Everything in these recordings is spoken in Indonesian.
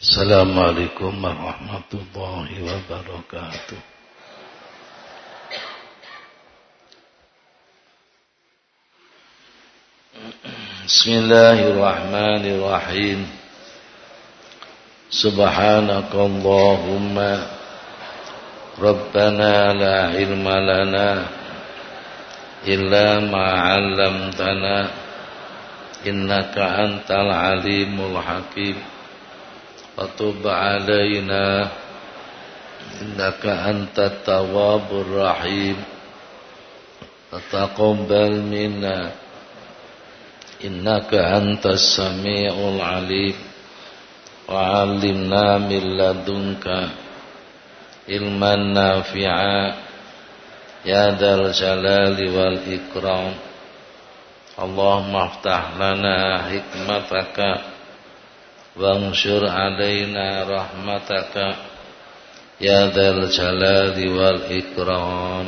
Assalamualaikum warahmatullahi wabarakatuh. Bismillahirrahmanirrahim. Subhanakallahumma Rabbana la ilma lana illa ma 'allamtana innaka antal alimul hakim. وتب علينا إنك أنت التواب الرحيم وتقبل منا إنك أنت السميع العليم وعلمنا من لدنك علما نافعا يا ذا الجلال والإكرام اللهم افتح لنا حكمتك وانشر علينا رحمتك يا ذا الجلال والإكرام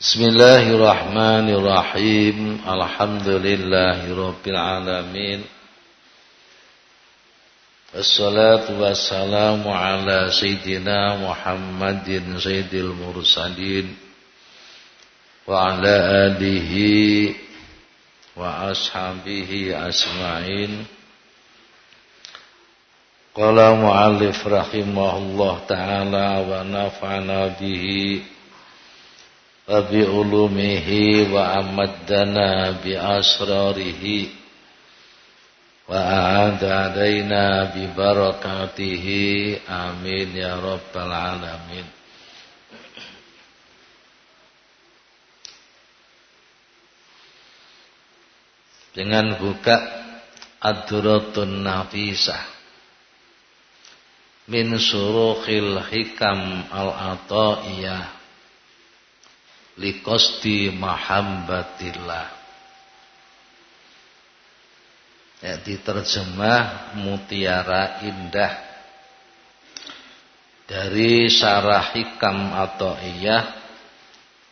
بسم الله الرحمن الرحيم الحمد لله رب العالمين الصلاة والسلام على سيدنا محمد سيد المرسلين وعلى آله wa ashabihi asma'in Qala mu'allif rahimahullah ta'ala wa nafa'ana bihi wa bi ulumihi wa amaddana bi asrarihi wa a'ada alaina bi barakatihi. Amin ya rabbal alamin dengan buka Ad-Duratun Nafisah. Min surukhil hikam al-ata'iyah. Liqasdi mahambatillah. Ya diterjemah mutiara indah. Dari syarah hikam atau iya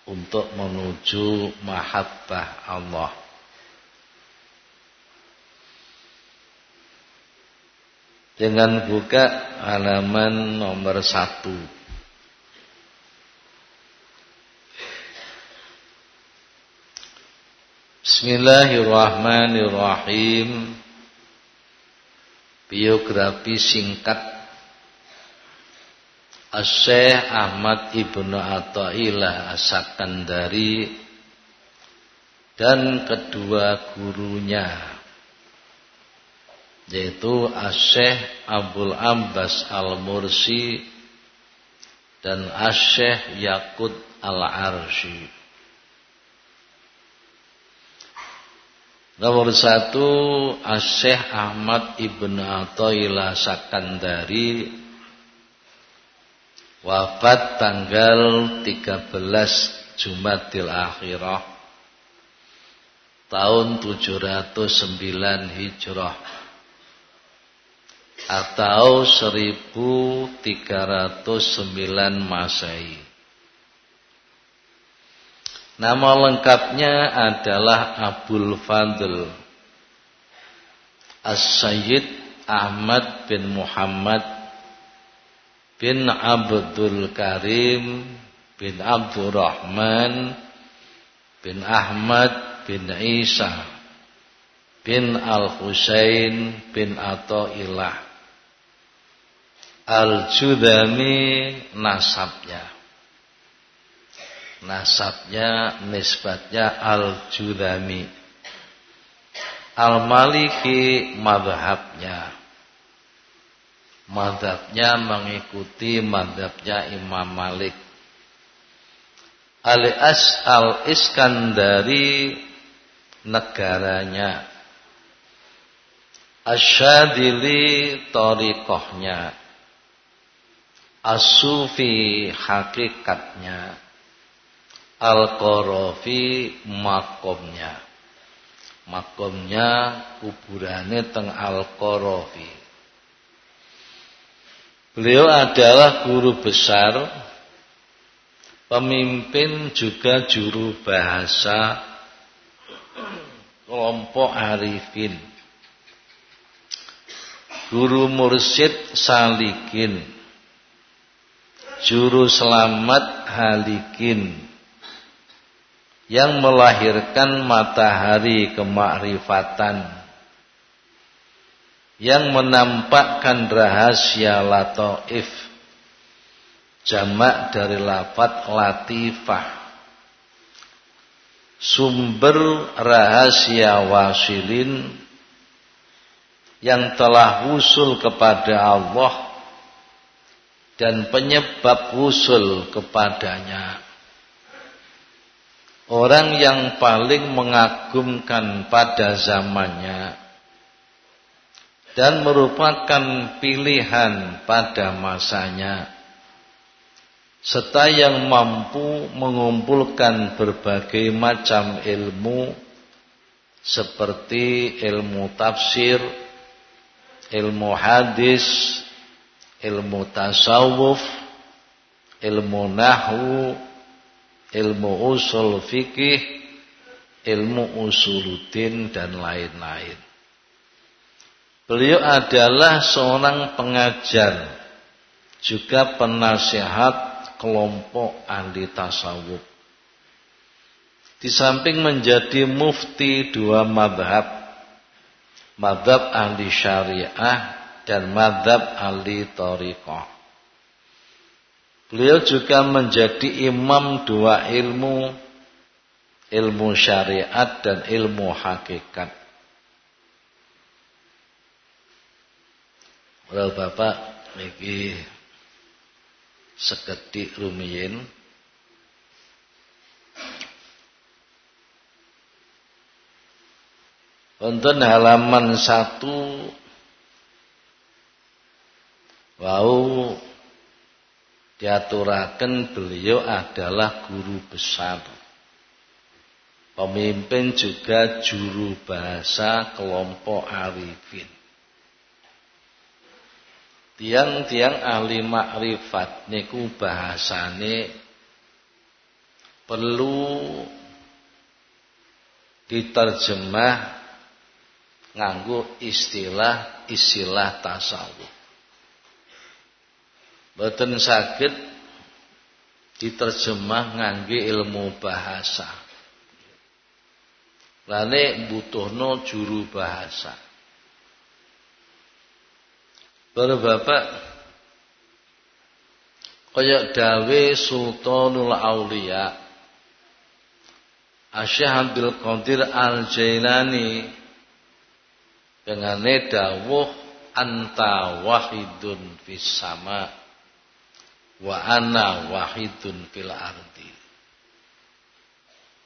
untuk menuju mahabbah Allah dengan buka halaman nomor satu. Bismillahirrahmanirrahim. Biografi singkat Syekh Ahmad Ibnu Athaillah As-Sakandari dan kedua gurunya yaitu Asyikh Abdul Abbas Al-Mursi dan Asyikh Yakut Al-Arshi. Nomor satu Asyikh Ahmad Ibn Atoyla Sakandari wafat tanggal 13 Jumadil Akhirah tahun 709 Hijrah atau 1309 Masehi. Nama lengkapnya adalah Abdul Fadl As-Sayyid Ahmad bin Muhammad bin Abdul Karim bin Abdurrahman bin Ahmad bin Isa bin Al-Husain bin Athaillah Al-Judami nasabnya. Nasabnya nisbatnya Al-Judami. Al-Maliki madhabnya. Madhabnya mengikuti madhabnya Imam Malik. Al-As Al-Iskandari negaranya. Asyadili torikohnya Asufi hakikatnya. Al-Qarafi makomnya. Makomnya kuburannya teng Al-Qarafi. Beliau adalah guru besar Pemimpin juga juru bahasa Kelompok Arifin. Guru mursyid salikin juru selamat halikin. Yang melahirkan matahari kemakrifatan. Yang menampakkan rahasia latoif. Jamak dari lafat latifah. Sumber rahasia wasilin yang telah usul kepada Allah dan penyebab usul kepadanya. Orang yang paling mengagumkan pada zamannya dan merupakan pilihan pada masanya serta yang mampu mengumpulkan berbagai macam ilmu seperti ilmu tafsir, ilmu hadis, ilmu tasawuf, ilmu nahwu, ilmu usul fikih, ilmu usuluddin dan lain-lain. Beliau adalah seorang pengajar, juga penasihat kelompok ahli tasawuf. Di samping menjadi mufti dua madhab, madhab ahli syariah dan madhab ahli tariqah. Beliau juga menjadi imam dua ilmu, ilmu syariat dan ilmu hakikat. Kalau Bapak ini sekedik rumiyin Untuk halaman satu Wau diaturakan beliau adalah guru besar. Pemimpin juga juru bahasa kelompok arifin. Tiang-tiang ahli makrifat niku bahasane perlu diterjemah nganggo istilah-istilah tasawuf. Boten sakit diterjemah ngangge ilmu bahasa. Lane butuhno juru bahasa. Para bapak kaya dawe Sultanul Aulia Asyah Abdul Qadir Al-Jailani dengane dawuh anta wahidun fis sama' wa ana wahidun fil ardi.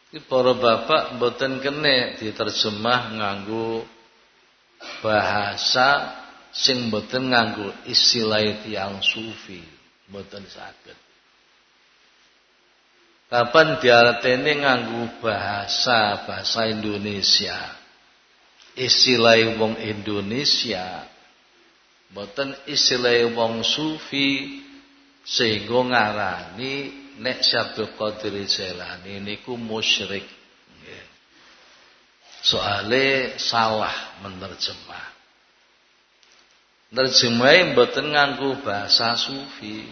Iki para bapak mboten kene diterjemah nganggo bahasa sing mboten nganggo istilah tiyang sufi, mboten saged. Kapan diartene nganggo bahasa bahasa Indonesia. Istilah wong Indonesia mboten istilah wong sufi sehingga ngarani nek Syabdul Qadir Jailani niku musyrik. Soale salah menerjemah. Nerjemahe mboten nganggo bahasa sufi.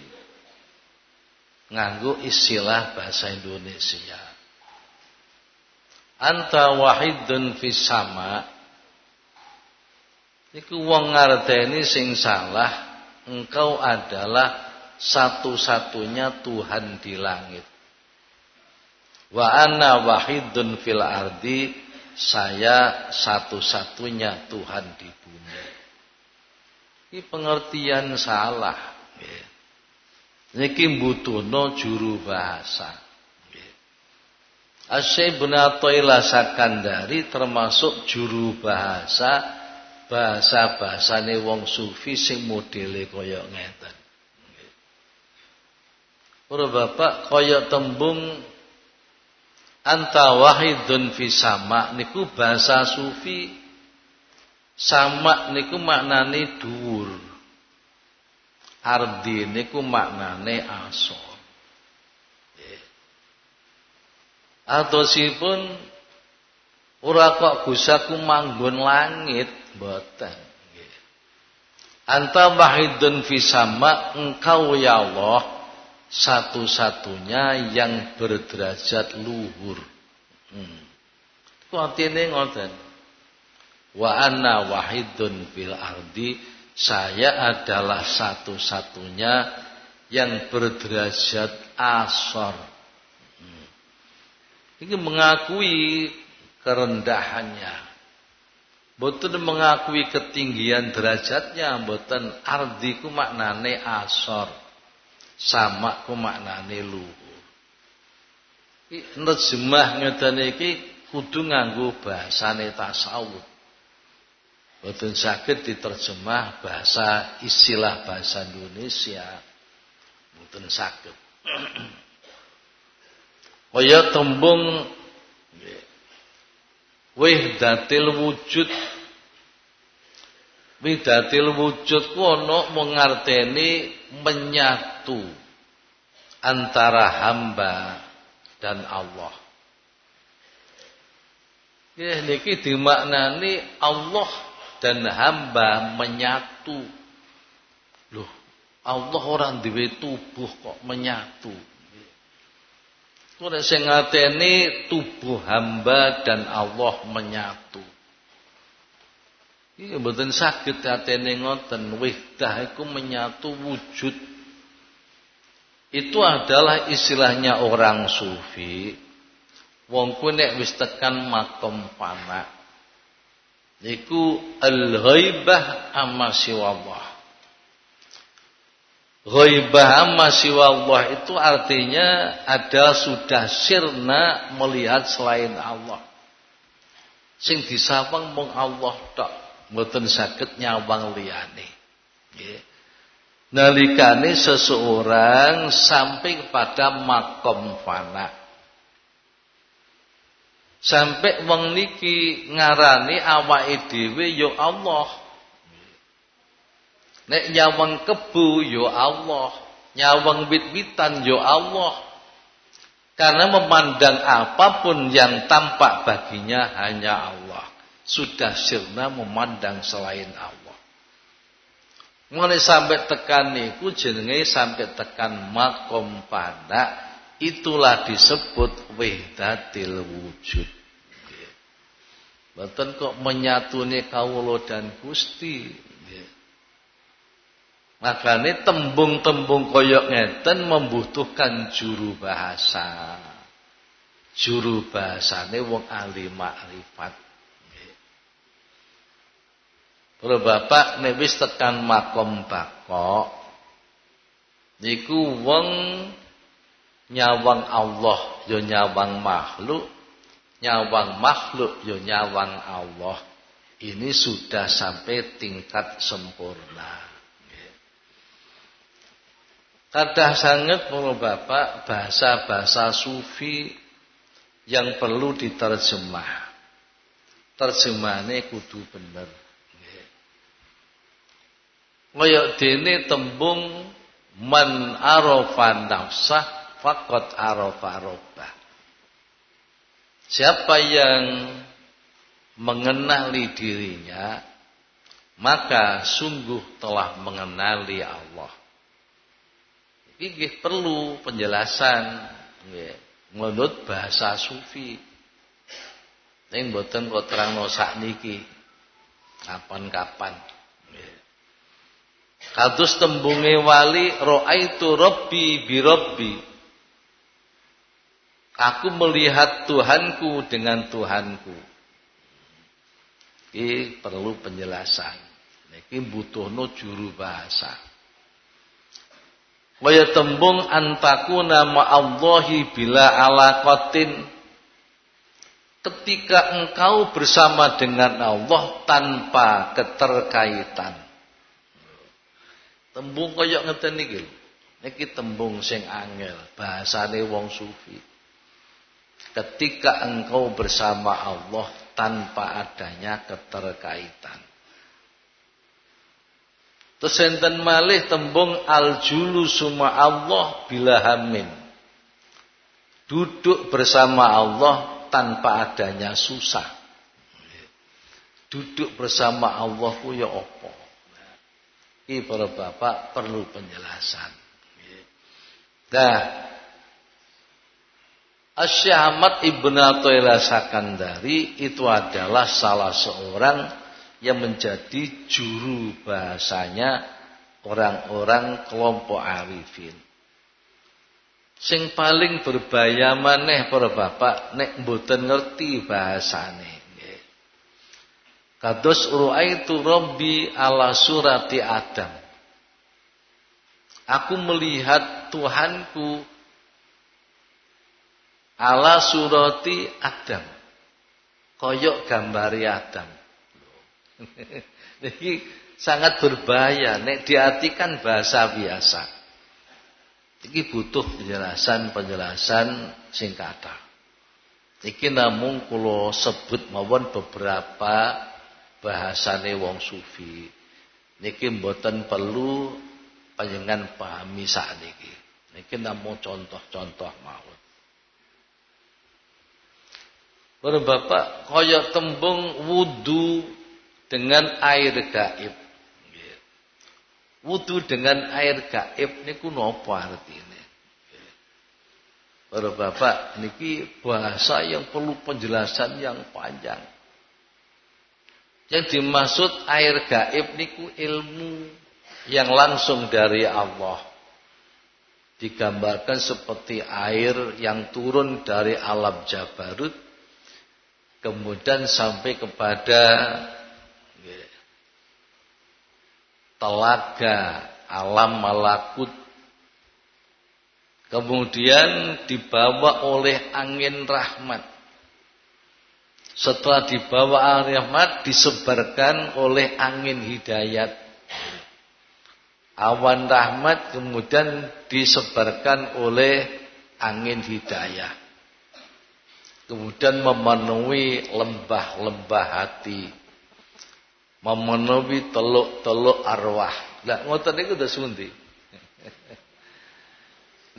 Nganggo istilah bahasa Indonesia. Anta wahidun fis sama. Iku wong ngarteni sing salah, engkau adalah satu-satunya Tuhan di langit. Wa ana wahidun fil ardi, saya satu-satunya Tuhan di bumi. Ini pengertian salah. Niki butuhno juru bahasa. Asyik Bunatoilah Sakandari termasuk juru bahasa bahasa-bahasane wong sufi sing modele kaya ngeten. Para bapak kaya tembung anta wahidun fi sama niku bahasa sufi. Sama niku maknane dhuwur. Ardi niku maknane asor. Atosipun ora kok gusaku manggon langit mboten. Anta wahidun fisama engkau ya Allah satu-satunya yang berderajat luhur. Hmm. Artine ngoten. Wa anna wahidun fil ardi saya adalah satu-satunya yang berderajat asor. Hmm. Ini mengakui kerendahannya. Boten mengakui ketinggian derajatnya, boten ardiku maknane asor. Sama ku maknane luhur. Nerjemah ngeten iki kudu nganggo bahasane tasawuf. Boten saged diterjemah bahasa istilah bahasa Indonesia. Boten saged. Kaya tembung wihdatil wujud wihdatil wujud ku ana mengarteni menyatu antara hamba dan Allah. Ya niki dimaknani Allah dan hamba menyatu. Loh, Allah orang duwe tubuh kok menyatu. Ora sing ngateni tubuh hamba dan Allah menyatu. Iki mboten saged atene ngoten, wihdah iku menyatu wujud. Itu adalah istilahnya orang sufi. Wong ku nek wis tekan makom fana. Iku al-ghaibah amma siwallah. Ghaibah masih Allah itu artinya ada sudah sirna melihat selain Allah. Sing disawang mung Allah tok, mboten saged nyawang liyane. Nggih. Nalikane seseorang sampai kepada makom fana. Sampai wong niki ngarani awake dhewe ya Allah. Nek nyawang kebu ya Allah, nyawang wit-witan ya Allah. Karena memandang apa pun yang tampak baginya hanya Allah. Sudah sirna memandang selain Allah. Mulai sampai tekan niku jenenge sampai tekan makom pada itulah disebut wahdatil wujud. Betul kok menyatuni kawulo dan Gusti. Makanya tembung-tembung koyok ngeten membutuhkan juru bahasa. Juru bahasane wong ahli makrifat. Para bapak nek wis tekan makom bakok niku wong nyawang Allah yo ya nyawang makhluk, nyawang makhluk yo ya nyawang Allah. Ini sudah sampai tingkat sempurna. Kadah sangat para bapak bahasa-bahasa sufi yang perlu diterjemah. Terjemahane kudu bener. Kaya dene tembung man arafa nafsah faqad arafa rabbah. Siapa yang mengenali dirinya maka sungguh telah mengenali Allah. Iki perlu penjelasan menurut bahasa sufi. Ning mboten kok terangno sakniki. Kapan-kapan. Kados tembunge wali raaitu rabbi bi rabbi. Aku melihat Tuhanku dengan Tuhanku. Ini perlu penjelasan. Ini butuhno juru bahasa. Waya tembung antakuna ma'allahi bila alaqatin ketika engkau bersama dengan Allah tanpa keterkaitan. Tembung kaya ngeten lho. Niki tembung sing angel, bahasane wong sufi. Ketika engkau bersama Allah tanpa adanya keterkaitan. Terus enten malih tembung aljulu suma Allah bila hamin. Duduk bersama Allah tanpa adanya susah. Duduk bersama Allah ku ya? Ini para bapak perlu penjelasan. Nah, Asy'amat Ibn Athaillah Sakandari itu adalah salah seorang yang menjadi juru bahasanya orang-orang kelompok arifin. Sing paling berbahaya maneh para bapak nek mboten ngerti bahasane. Kados ru'aitu rabbi ala surati Adam. Aku melihat Tuhanku ala surati Adam. Koyok gambari Adam. Ini sangat berbahaya. Nek diartikan bahasa biasa. Ini butuh penjelasan-penjelasan singkata. Iki namun kulo sebut mawon beberapa bahasane wong sufi. Niki mboten perlu panjenengan pahami sakniki. Niki namun contoh-contoh mawon. Para bapak kaya tembung wudu dengan air gaib. Wudu dengan air gaib niku napa artine? Para bapak niki bahasa yang perlu penjelasan yang panjang. Yang dimaksud air gaib niku ilmu yang langsung dari Allah. Digambarkan seperti air yang turun dari alam Jabarut kemudian sampai kepada telaga alam malakut kemudian dibawa oleh angin rahmat setelah dibawa angin rahmat disebarkan oleh angin hidayat. Awan rahmat kemudian disebarkan oleh angin hidayah. Kemudian memenuhi lembah-lembah hati. Memenuhi teluk-teluk arwah. Lah ngoten niku udah sundi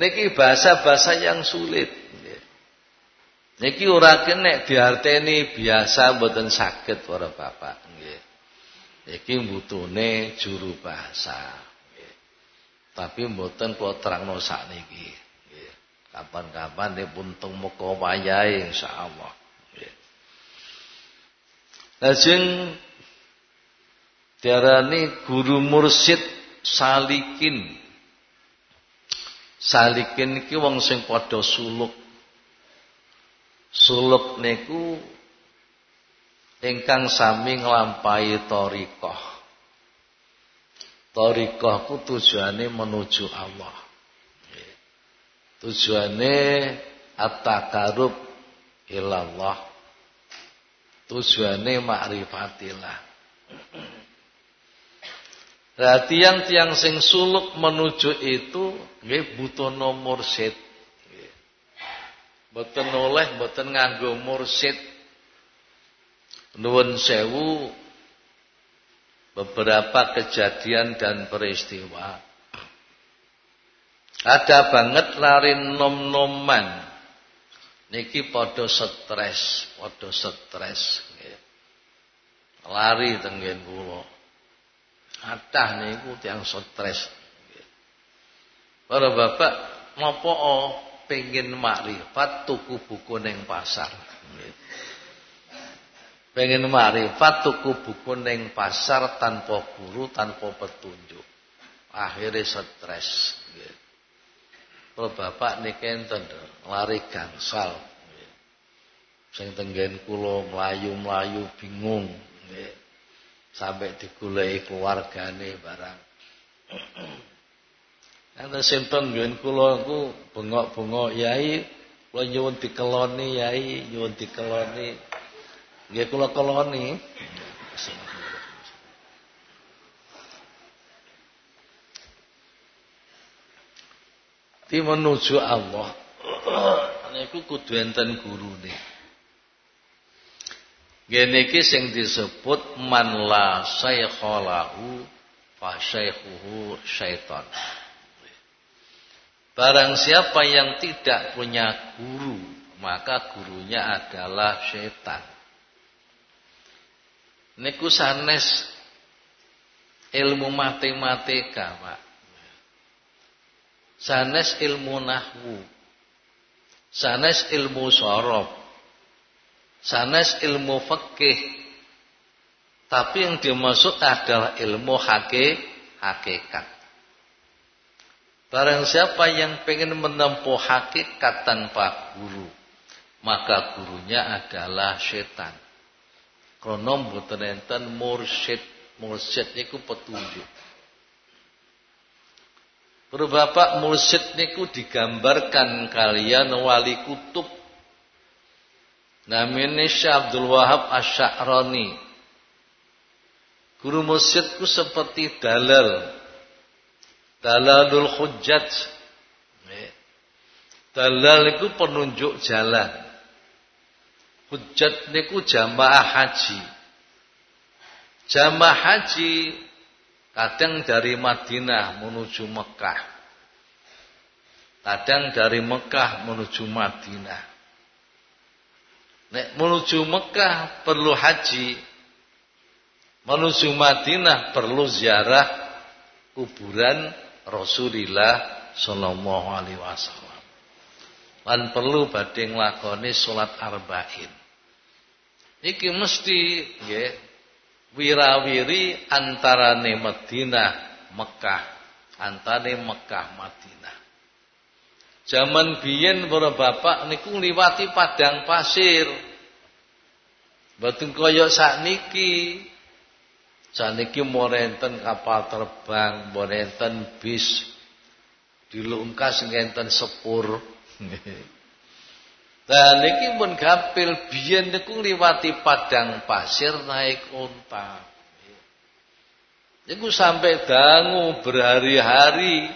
niki bahasa-bahasa yang sulit niki ora kene diarteni biasa mboten saged para bapak. Nggih. Iki mbutune juru bahasa. Tapi mboten kula terangno sakniki. Kapan-kapan dia pun temu wayai insyaallah. Lajeng diarani guru mursid salikin. Salikin iki wong sing padha suluk. Suluk niku ingkang sami nglampahi thariqah. Thariqah ku tujuane menuju Allah. Tujuannya at-takarub ilallah. Tujuannya ma'rifatillah. Nah, tiang-tiang sing suluk menuju itu nggih butuh nomor set. Boten oleh boten nganggo mursid. Nuwun sewu beberapa kejadian dan peristiwa ada banget lari nom-noman. Niki podo stres, podo stres. Lari tenggen kula. Atah niku tiang stres. Para bapak napa pengen makrifat tuku buku neng pasar. Pengen makrifat tuku buku neng pasar tanpa guru, tanpa petunjuk. Akhirnya stres. Kalau bapak niki enten lari gangsal. Sing tenggen kula mlayu-mlayu bingung nggih. Sampai digoleki keluargane barang. Ana sing tenggen kula iku bengok-bengok yai, kula nyuwun dikeloni yai, nyuwun dikeloni. Nggih kula keloni. Di menuju Allah. Niku kudu enten gurune. Gene iki sing disebut man la saykhalahu fa syaikhuhu syaitan. Barang siapa yang tidak punya guru, maka gurunya adalah setan. Niku sanes ilmu matematika, Pak. Sanes ilmu nahwu. Sanes ilmu sorob. Sanes ilmu fikih. Tapi yang dimaksud adalah ilmu hakikat. Barang siapa yang pengen menempuh hakikat tanpa guru, maka gurunya adalah setan. Kronom mboten enten mursyid. Mursyid niku petunjuk. Para bapak mursyid niku digambarkan kalian wali kutub. Namanya Syekh Abdul Wahab Asy'arani. Guru mursyidku seperti dalal. Dalalul hujjat. Dalal itu penunjuk jalan. Hujjat niku jamaah haji. Jamaah haji Kadang dari Madinah menuju Mekah. Kadang dari Mekah menuju Madinah. Nek menuju Mekah perlu haji. Menuju Madinah perlu ziarah kuburan Rasulullah sallallahu alaihi wasallam. Lan perlu badhe nglakoni salat arba'in. Iki mesti nggih wirawiri antarane Madinah Mekah antane Mekah Madinah Zaman biyen para bapak niku ngliwati padang pasir. Mboten kaya sakniki. Sakniki morenten kapal terbang, morenten bis. Dilungkas ngenten sepur. Dan niki pun gapil biyen niku liwati padang pasir naik unta. Niku sampai dangu berhari-hari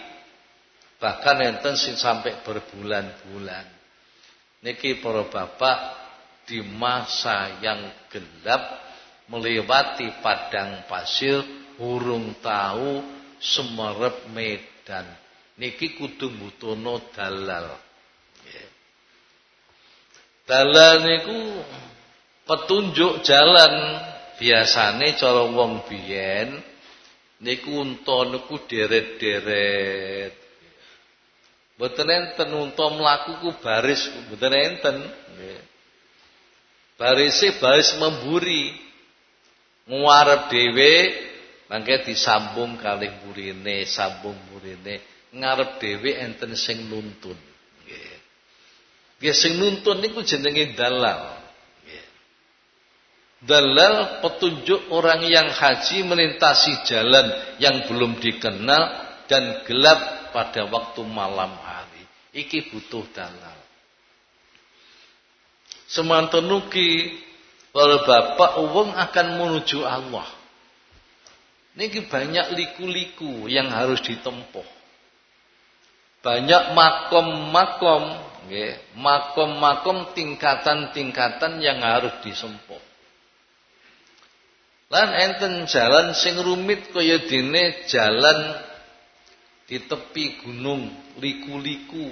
bahkan enten sing sampai berbulan-bulan. Niki para bapak di masa yang gelap melewati padang pasir urung tahu semerep medan. Niki kudu butono dalal. Dalan niku petunjuk jalan biasane cara wong biyen niku unta niku deret-deret. Mboten enten unta mlaku ku baris, mboten enten. Barise baris memburi. Nguarep dhewe mangke disambung kalih burine, sambung burine. Ngarep dhewe enten sing nuntun. Ya sing nuntun niku jenenge dalal. Dalal petunjuk orang yang haji melintasi jalan yang belum dikenal dan gelap pada waktu malam hari. Iki butuh dalal. Semantenuki para bapak uang akan menuju Allah. Niki banyak liku-liku yang harus ditempuh. Banyak makom-makom makom-makom tingkatan-tingkatan yang harus disempuh. Lan enten jalan sing rumit kaya dene jalan di tepi gunung, liku-liku.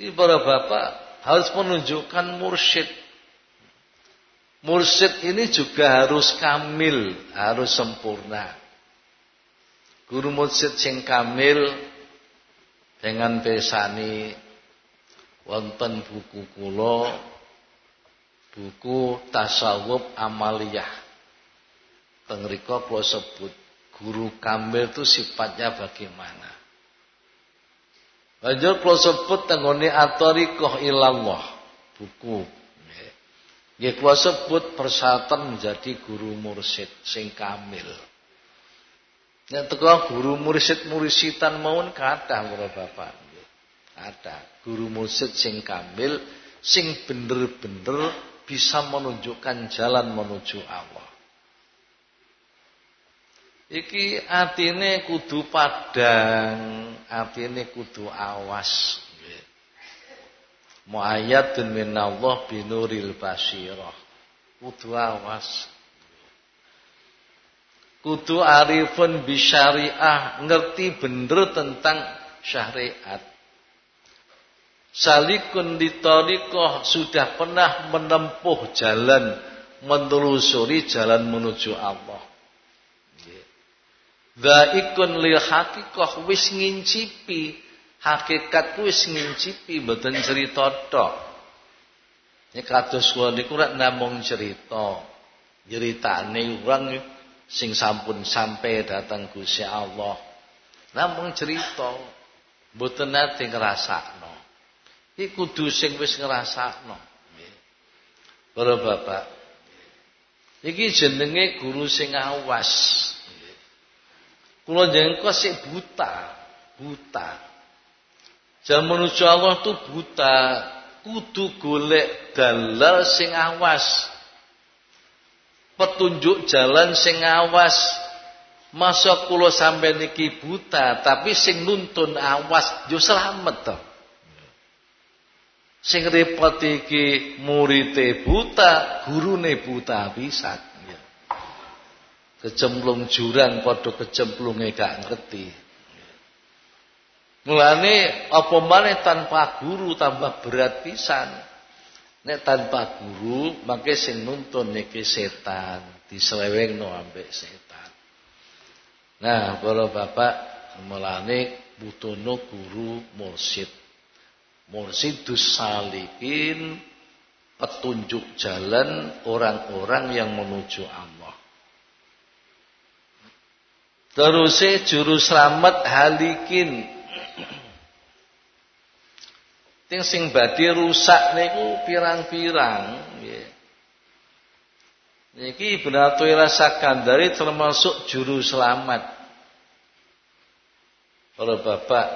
Ini para bapak harus menunjukkan mursyid. Mursyid ini juga harus kamil, harus sempurna. Guru mursyid sing kamil dengan pesani wonten buku kula buku tasawuf amaliyah. Teng mriku kula sebut guru kamil itu sifatnya bagaimana? Banjur kula sebut tenggone atoriqah ilallah buku nggih kula sebut persyaratan menjadi guru mursyid sing kamil Nek teko guru mursyid mursidan mawon kathah para bapak ada guru mursyid sing kamil sing bener-bener bisa menunjukkan jalan menuju Allah. Iki atine kudu padang, atine kudu awas. Muayyadun minallah binuril basirah. Kudu awas. Kudu arifun bisyariah, ngerti bener tentang syariat. Salikun ditorikoh sudah pernah menempuh jalan menelusuri jalan menuju Allah. Dhaikun lil hakikah wis ngincipi hakikat wis ngincipi mboten cerita tok. Ini kados kula niku rak namung cerita. Ceritane urang sing sampun sampai datang Gusti Allah. Namung cerita. Mboten nate ngrasakno. Iki kudu sing wis ngrasakno. Para bapak. Iki jenenge guru sing awas. Kula jeneng kok buta, buta. Jam menuju Allah tuh buta, kudu golek dalal sing awas. Petunjuk jalan sing awas. Masa kula sampai niki buta, tapi sing nuntun awas yo selamat to. Sing repot iki murite buta, gurune buta bisa. Kecemplung jurang padha kecemplunge gak ngerti. Mulane apa maneh tanpa guru tambah berat pisan. Nek tanpa guru, mangke sing nuntun niki setan, diselewengno ambek setan. Nah, para bapak mulane butuhno guru mursid. Mursidus salikin petunjuk jalan orang-orang yang menuju Allah. Terus juru selamat halikin. Ting sing badhe rusak niku pirang-pirang nggih. Niki Ibnu rasakan dari termasuk juru selamat. Para bapak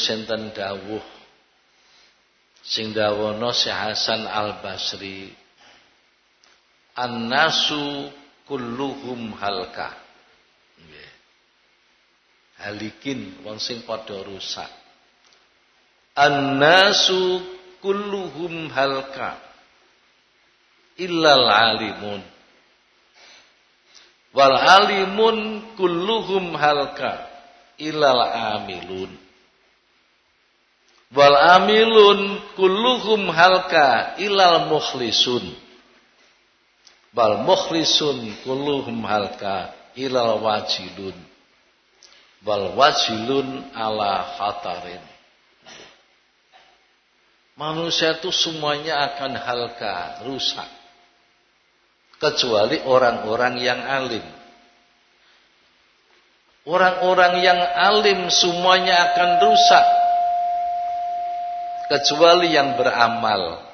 senten dawuh sing dawono Syekh Hasan Al Basri An-nasu kulluhum halka. Halikin wong sing padha rusak. An-nasu kulluhum halka. Illal alimun. Wal alimun kulluhum halka. Illal amilun. Wal amilun kulluhum halka. Illal mukhlisun. Bal mukhlisun kulluhum halka. Ilal wajilun. Wal wajilun ala khatarin manusia itu semuanya akan halka rusak. Kecuali orang-orang yang alim. Orang-orang yang alim semuanya akan rusak. Kecuali yang beramal.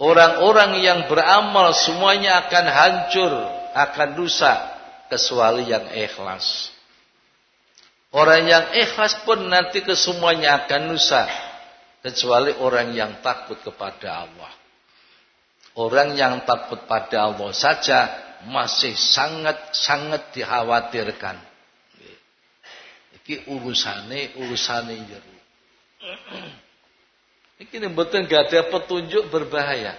Orang-orang yang beramal semuanya akan hancur, akan rusak kecuali yang ikhlas. Orang yang ikhlas pun nanti kesemuanya akan rusak kecuali orang yang takut kepada Allah. Orang yang takut pada Allah saja masih sangat-sangat dikhawatirkan. Iki urusane urusane jero. Ini betul gak ada petunjuk berbahaya.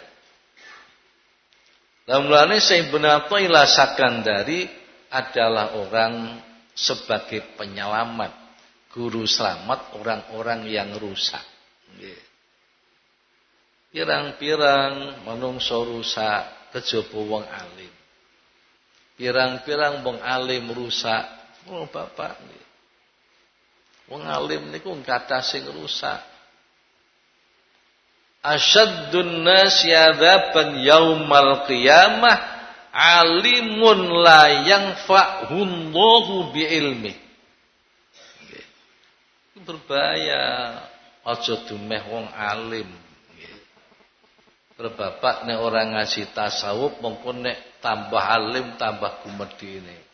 Lalu saya benar ilasakan dari adalah orang sebagai penyelamat, guru selamat orang-orang yang rusak. Pirang-pirang menungso rusak kejaba wong alim. Pirang-pirang wong alim rusak. Oh bapak Wong alim niku kata sing rusak asyaddun nasi adzaban yaumal qiyamah alimun la yanfa'hullahu bi ilmi. Berbahaya. Aja dumeh wong alim. Berbapak nek orang ngasih tasawuf mengko nek tambah alim tambah gumedine.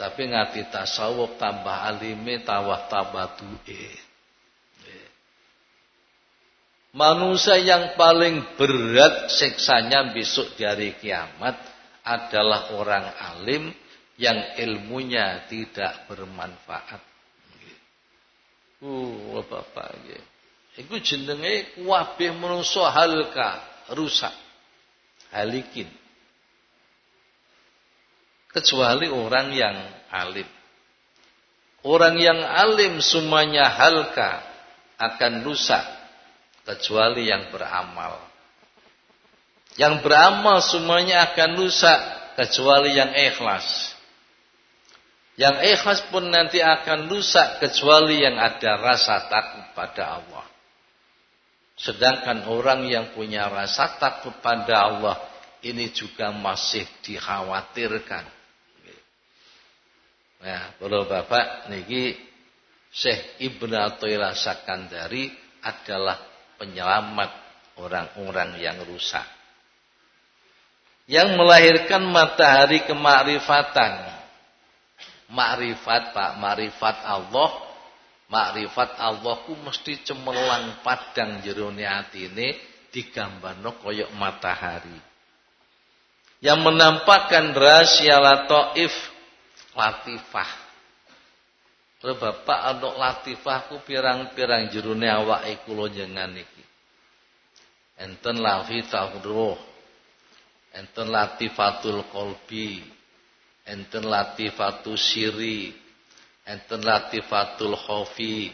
Tapi ngati tasawuf tambah alime tambah tambah. Manusia yang paling berat siksanya besok di hari kiamat adalah orang alim yang ilmunya tidak bermanfaat. Uh, Bapak nggih. Iku jenenge kabeh manusa halka, rusak. Halikin. Kecuali orang yang alim. Orang yang alim semuanya halka akan rusak kecuali yang beramal. Yang beramal semuanya akan rusak kecuali yang ikhlas. Yang ikhlas pun nanti akan rusak kecuali yang ada rasa takut pada Allah. Sedangkan orang yang punya rasa takut pada Allah ini juga masih dikhawatirkan. Nah, kalau Bapak niki Syekh Ibnu Athaillah Sakandari adalah penyelamat orang-orang yang rusak. Yang melahirkan matahari kemakrifatan. Makrifat Pak, makrifat Allah. Makrifat Allah ku mesti cemerlang padang jerone atine digambarno koyok matahari. Yang menampakkan rahasia lataif latifah. Terus bapak untuk latifah ku pirang-pirang jerone awake kula jenengan iki. Enten lafithah ruh. Enten latifatul kolbi. Enten latifatul siri. Enten latifatul khofi.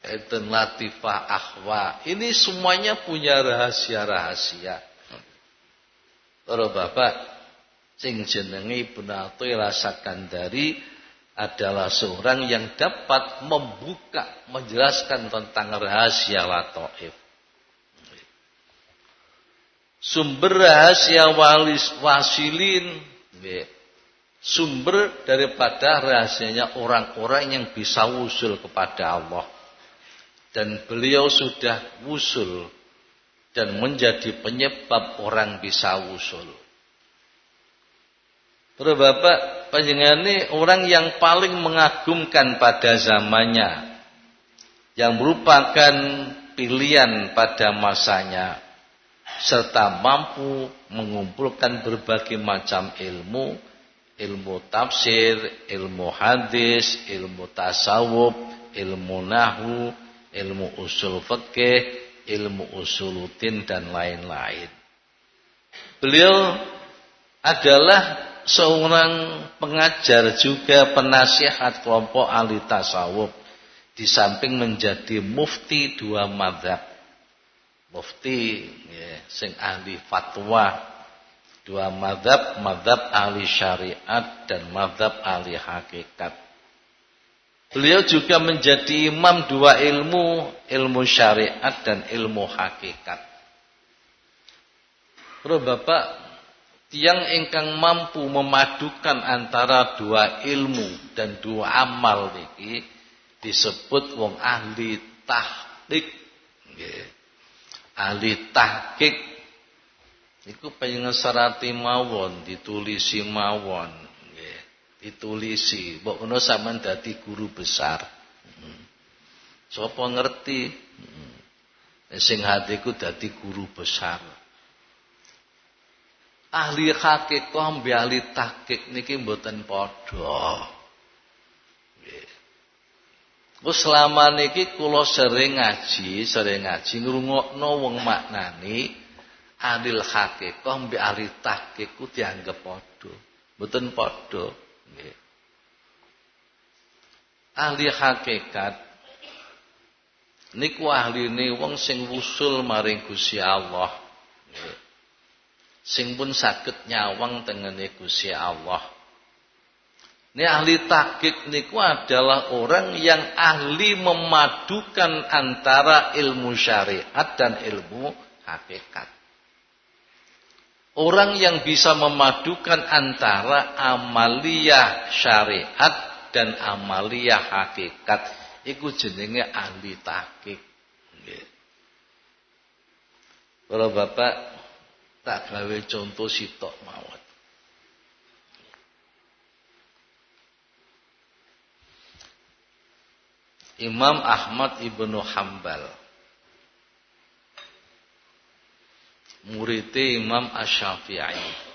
Enten latifah akhwa. Ini semuanya punya rahasia-rahasia. Kalau bapak sing jenenge Ibnu Athaillah Sakandari adalah seorang yang dapat membuka menjelaskan tentang rahasia lataif. Sumber rahasia walis wasilin sumber daripada rahasianya orang-orang yang bisa usul kepada Allah. Dan beliau sudah usul dan menjadi penyebab orang bisa usul. Terus Bapak ini orang yang paling mengagumkan pada zamannya. Yang merupakan pilihan pada masanya serta mampu mengumpulkan berbagai macam ilmu, ilmu tafsir, ilmu hadis, ilmu tasawuf, ilmu nahu, ilmu usul fikih, ilmu usulutin dan lain-lain. Beliau adalah seorang pengajar juga penasihat kelompok ahli tasawuf di samping menjadi mufti dua madhab mufti ya, sing ahli fatwa dua madhab madhab ahli syariat dan madhab ahli hakikat. Beliau juga menjadi imam dua ilmu ilmu syariat dan ilmu hakikat. Bro Bapak tiang engkang mampu memadukan antara dua ilmu dan dua amal niki disebut wong ahli nggih. Ahli tahqiq iku penyeserati mawon ditulisi mawon. Nggih ditulisi. Mbok ngono sampean dadi guru besar. Hmm. sapa ngerti? Hmm. sing hatiku dadi guru besar. Ahli hakikah mbek ahli tahqiq niki mboten padha? Wes selama niki kula sering ngaji, sering ngaji ngrungokno wong maknani adil hakikah mbek ahli tahqiq ku dianggap padha. Mboten padha, nggih. Ahli hakikat niku ahline wong sing wusul maring Gusti Allah. Sing pun saged nyawang tengene Gusti Allah. Ini ahli takik niku adalah orang yang ahli memadukan antara ilmu syariat dan ilmu hakikat. Orang yang bisa memadukan antara amalia syariat dan amalia hakikat itu jenenge ahli takik. Kalau Bapak tak gawe contoh sitok mawon. Imam Ahmad ibnu Hambal murid Imam Ash-Syafi'i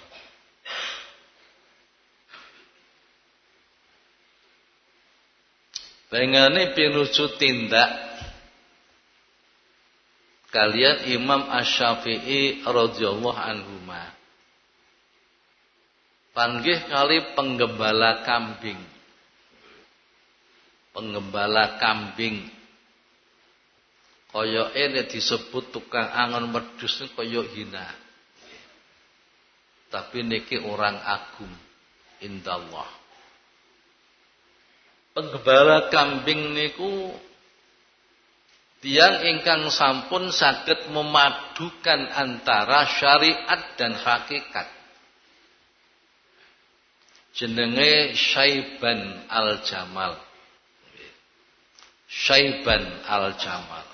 Pengane pinuju tindak. Kalian Imam Ash-Syafi'i radhiyallahu anhu Panggih kali penggembala kambing. Penggembala kambing kaya ini disebut tukang angon wedhus kaya hina tapi niki orang agung indallah. Penggembala kambing niku tiang ingkang sampun saged memadukan antara syariat dan hakikat. Jenenge Syaiban Al-Jamal. Syaiban Al-Jamal.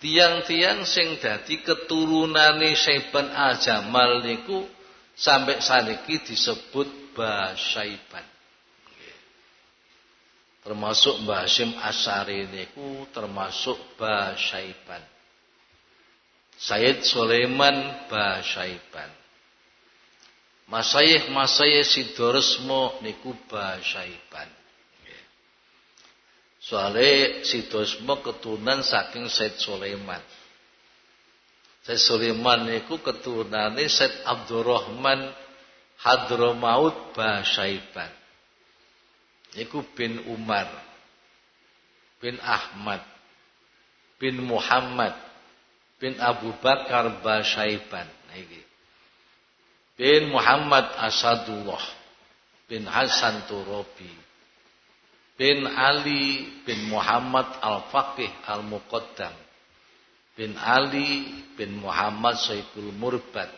Tiang-tiang sing dadi keturunane Syaiban Al-Jamal niku sampai saniki disebut Basyaiban. Termasuk Mbah Hashim Asyari niku termasuk Basyaiban. Sayyid Sulaiman Basyaiban. Masayih-masayih Sidoresmo niku Basyaiban. Soale Sidoresmo keturunan saking Said Sulaiman. Said Sulaiman niku keturunane Said Abdurrahman Hadramaut Basyaiban. Niku bin Umar bin Ahmad bin Muhammad bin Abu Bakar Basyaiban. Niki bin Muhammad Asadullah bin Hasan Turabi bin Ali bin Muhammad Al-Faqih Al-Muqaddam bin Ali bin Muhammad Saiful Murbad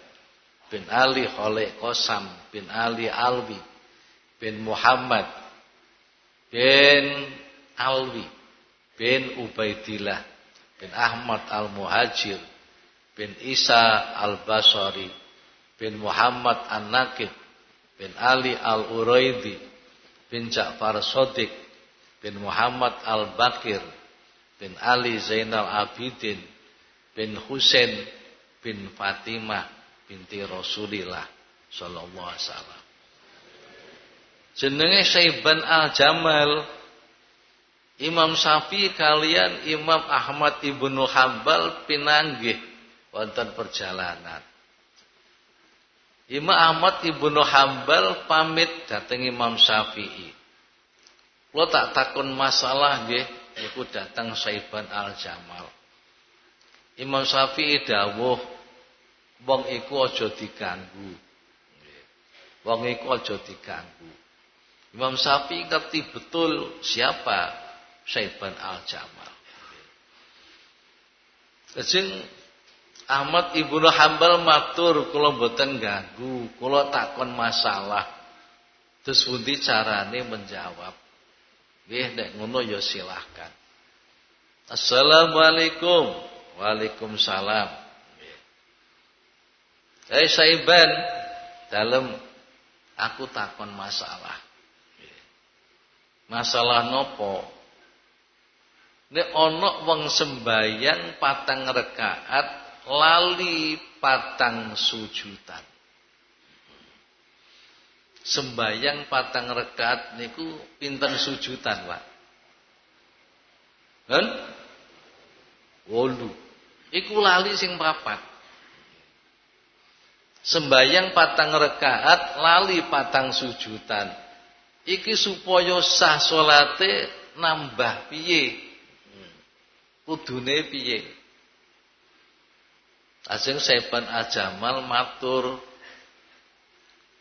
bin Ali Khalid Qasam bin Ali Alwi bin Muhammad bin Alwi bin Ubaidillah bin Ahmad Al-Muhajir bin Isa Al-Basari bin Muhammad An-Nakib bin Ali Al-Uraidi bin Ja'far Sodik bin Muhammad Al-Bakir bin Ali Zainal Abidin bin Husain bin Fatimah binti Rasulillah sallallahu alaihi wasallam jenenge Syaiban Al-Jamal Imam Syafi'i kalian Imam Ahmad Ibnu Hambal pinanggih wonten perjalanan Imam Ahmad Ibnu Hambal pamit datang Imam Syafi'i. Lo tak takun masalah nggih, iku datang Saiban Al-Jamal. Imam Syafi'i dawuh wong iku aja diganggu. Wong iku aja diganggu. Imam Syafi'i ngerti betul siapa Saiban Al-Jamal. Lajeng Ahmad Ibnu Hambal matur kula mboten ganggu, kula takon masalah. Terus pundi carane menjawab? Nggih nek ngono ya silahkan. Assalamualaikum. Waalaikumsalam. Hei Saiban, dalam aku takon masalah. Masalah nopo? Nek ana wong sembayang patang rekaat lali patang sujudan. Sembayang patang rekat niku pinten sujudan, Pak? Kan? Wolu. Iku lali sing papat. Sembayang patang rekaat lali patang sujudan. Iki supaya sah salate nambah piye? Kudune piye? Asing Saiban Ajamal matur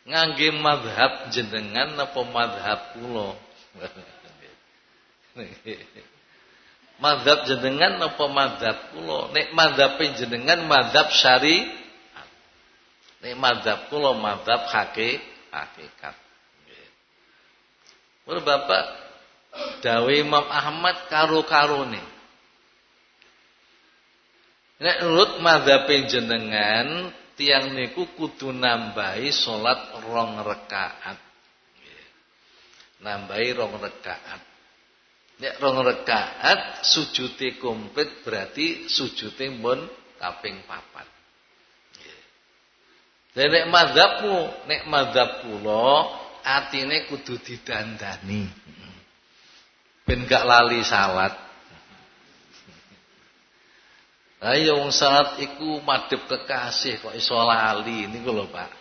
ngangge madhab jenengan apa madhab kula? madhab jenengan apa madhab kula? Nek madhab jenengan madhab syari Nek madhab kula madhab hake, hakikat. Nggih. Bapak dawe Imam Ahmad karo nih. Nek nurut madhabe jenengan tiang niku kudu nambahi salat rong rakaat. Nambahi rong rakaat. Nek rong rakaat sujute komplit berarti sujute pun kaping papat. Dan nek madhabmu, nek madhab kula atine kudu didandani. Ben gak lali salat. Ayo wong salat iku madhep kekasih kok iso lali niku lho Pak.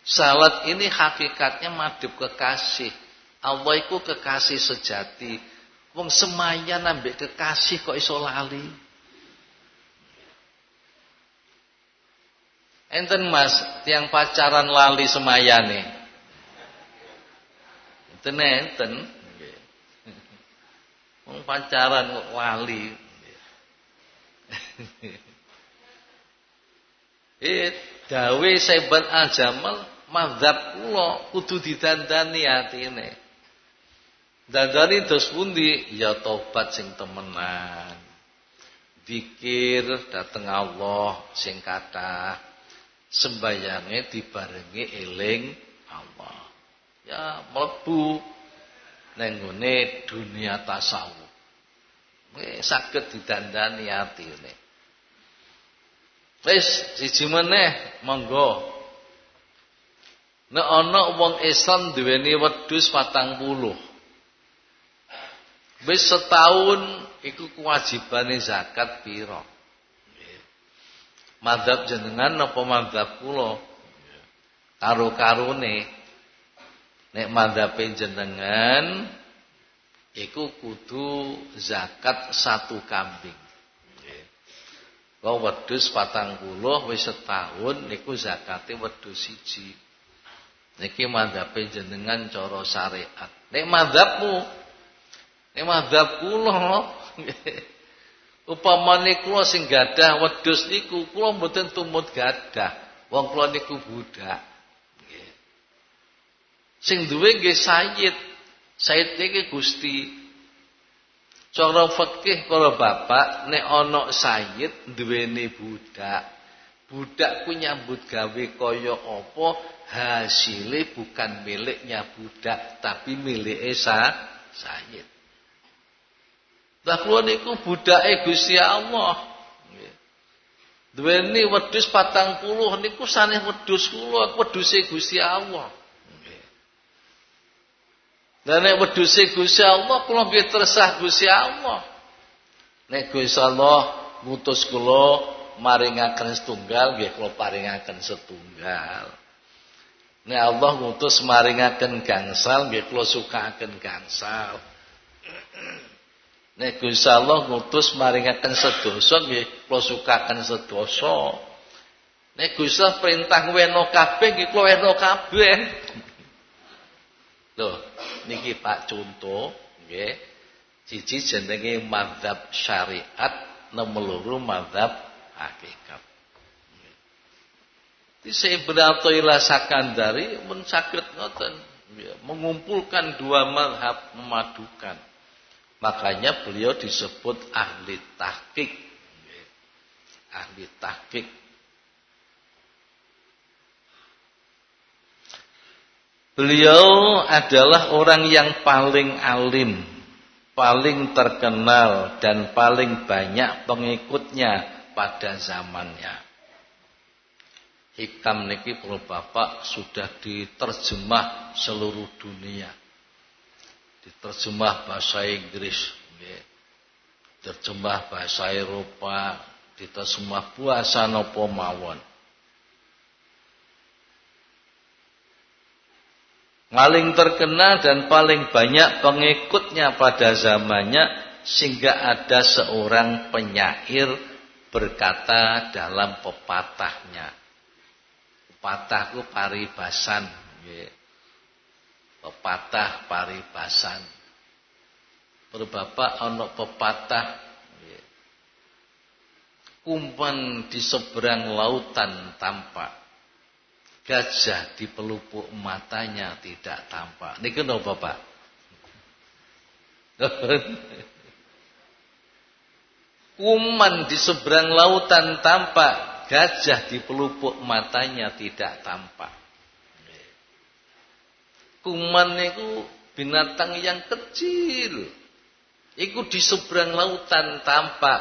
Salat ini hakikatnya madhep kekasih. Allah iku kekasih sejati. Wong semayan ambek kekasih kok iso lali. Enten Mas, tiang pacaran lali semayane. Enten enten. Wong pacaran kok lali. Eh, dawe Saiban Al-Jamal mazhab kula kudu didandani atine. Dandani dos pundi? Ya tobat sing temenan. Dikir dateng Allah sing kathah. Sembayange dibarengi eling Allah. Ya mlebu ning dunia tasawuf. Nggih saged didandani atine. Wis siji meneh monggo. Nek ana wong Islam duweni wedhus 40. Wis setahun iku kewajibane zakat pira? Madzhab jenengan napa madzhab kula? Karo-karone nek madzhabe jenengan iku kudu zakat satu kambing. Wong wedhus 40 wis setahun niku zakate wedhus siji. Niki madhabe jenengan cara syariat. Nek madhabmu nek madhab kula upamane kula sing gadah wedhus niku kula mboten tumut gadah. Wong kula niku budak. Sing duwe nggih sayyid. Sayyid niki Gusti Cara fikih para bapak nek ana sayyid duweni budak. Budak ku nyambut gawe kaya apa hasile bukan miliknya budak tapi milik esa sayyid. Lah kula niku budake Gusti Allah. Duweni wedhus 40 niku sanes wedhus kula, wedhuse Gusti Allah. Dan nek wedhuse Gusti Allah kula nggih tresah Gusti Allah. Nek Gusti Allah ngutus kula maringaken setunggal nggih kula paringaken setunggal. Nek Allah ngutus maringaken gangsal nggih kula sukaaken gangsal. Nek Gusti Allah ngutus maringaken sedasa nggih kula sukaken sedasa. Nek Gusti Allah perintah weno kabeh nggih kula weno kabeh. Loh, niki Pak contoh nggih. Siji jenenge mazhab syariat, nomor mazhab hakikat. Di Ibnu ila Sakandari mun saged ngoten mengumpulkan dua mazhab memadukan. Makanya beliau disebut ahli tahqiq. Ahli tahqiq Beliau adalah orang yang paling alim, paling terkenal dan paling banyak pengikutnya pada zamannya. Hikam niki perlu Bapak sudah diterjemah seluruh dunia. Diterjemah bahasa Inggris, diterjemah bahasa Eropa, diterjemah bahasa nopo mawon. Paling terkenal dan paling banyak pengikutnya pada zamannya sehingga ada seorang penyair berkata dalam pepatahnya. Pepatahku paribasan pepatah paribasan. Berbapak ono pepatah kumpan di seberang lautan tampak Gajah di pelupuk matanya tidak tampak. Ini kenapa Pak? Kuman di seberang lautan tampak, gajah di pelupuk matanya tidak tampak. Kuman itu binatang yang kecil. Itu di seberang lautan tampak,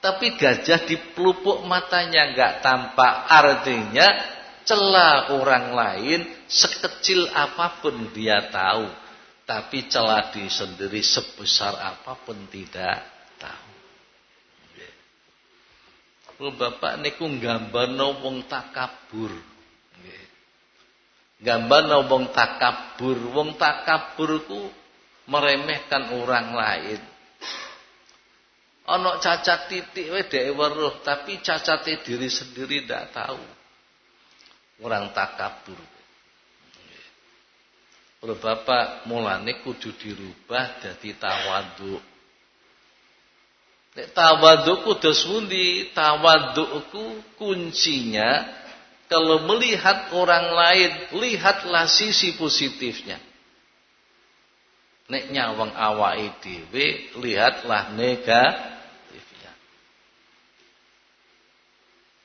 tapi gajah di pelupuk matanya enggak tampak. Artinya Celah orang lain sekecil apa pun dia tahu, tapi celah diri sendiri sebesar apa pun tidak tahu. Kalau Bapak niku gambarno wong takabur. Gambarno wong takabur, wong takabur ku meremehkan orang lain. Ono cacat titik wae weruh, tapi cacate diri sendiri tidak tahu. Orang takabur. Kalau bapak mulane kudu dirubah jadi tawaduk. Nek tawaduk kudu sundi, tawadukku kuncinya kalau melihat orang lain, lihatlah sisi positifnya. Nek nyawang awake dhewe, lihatlah negatifnya.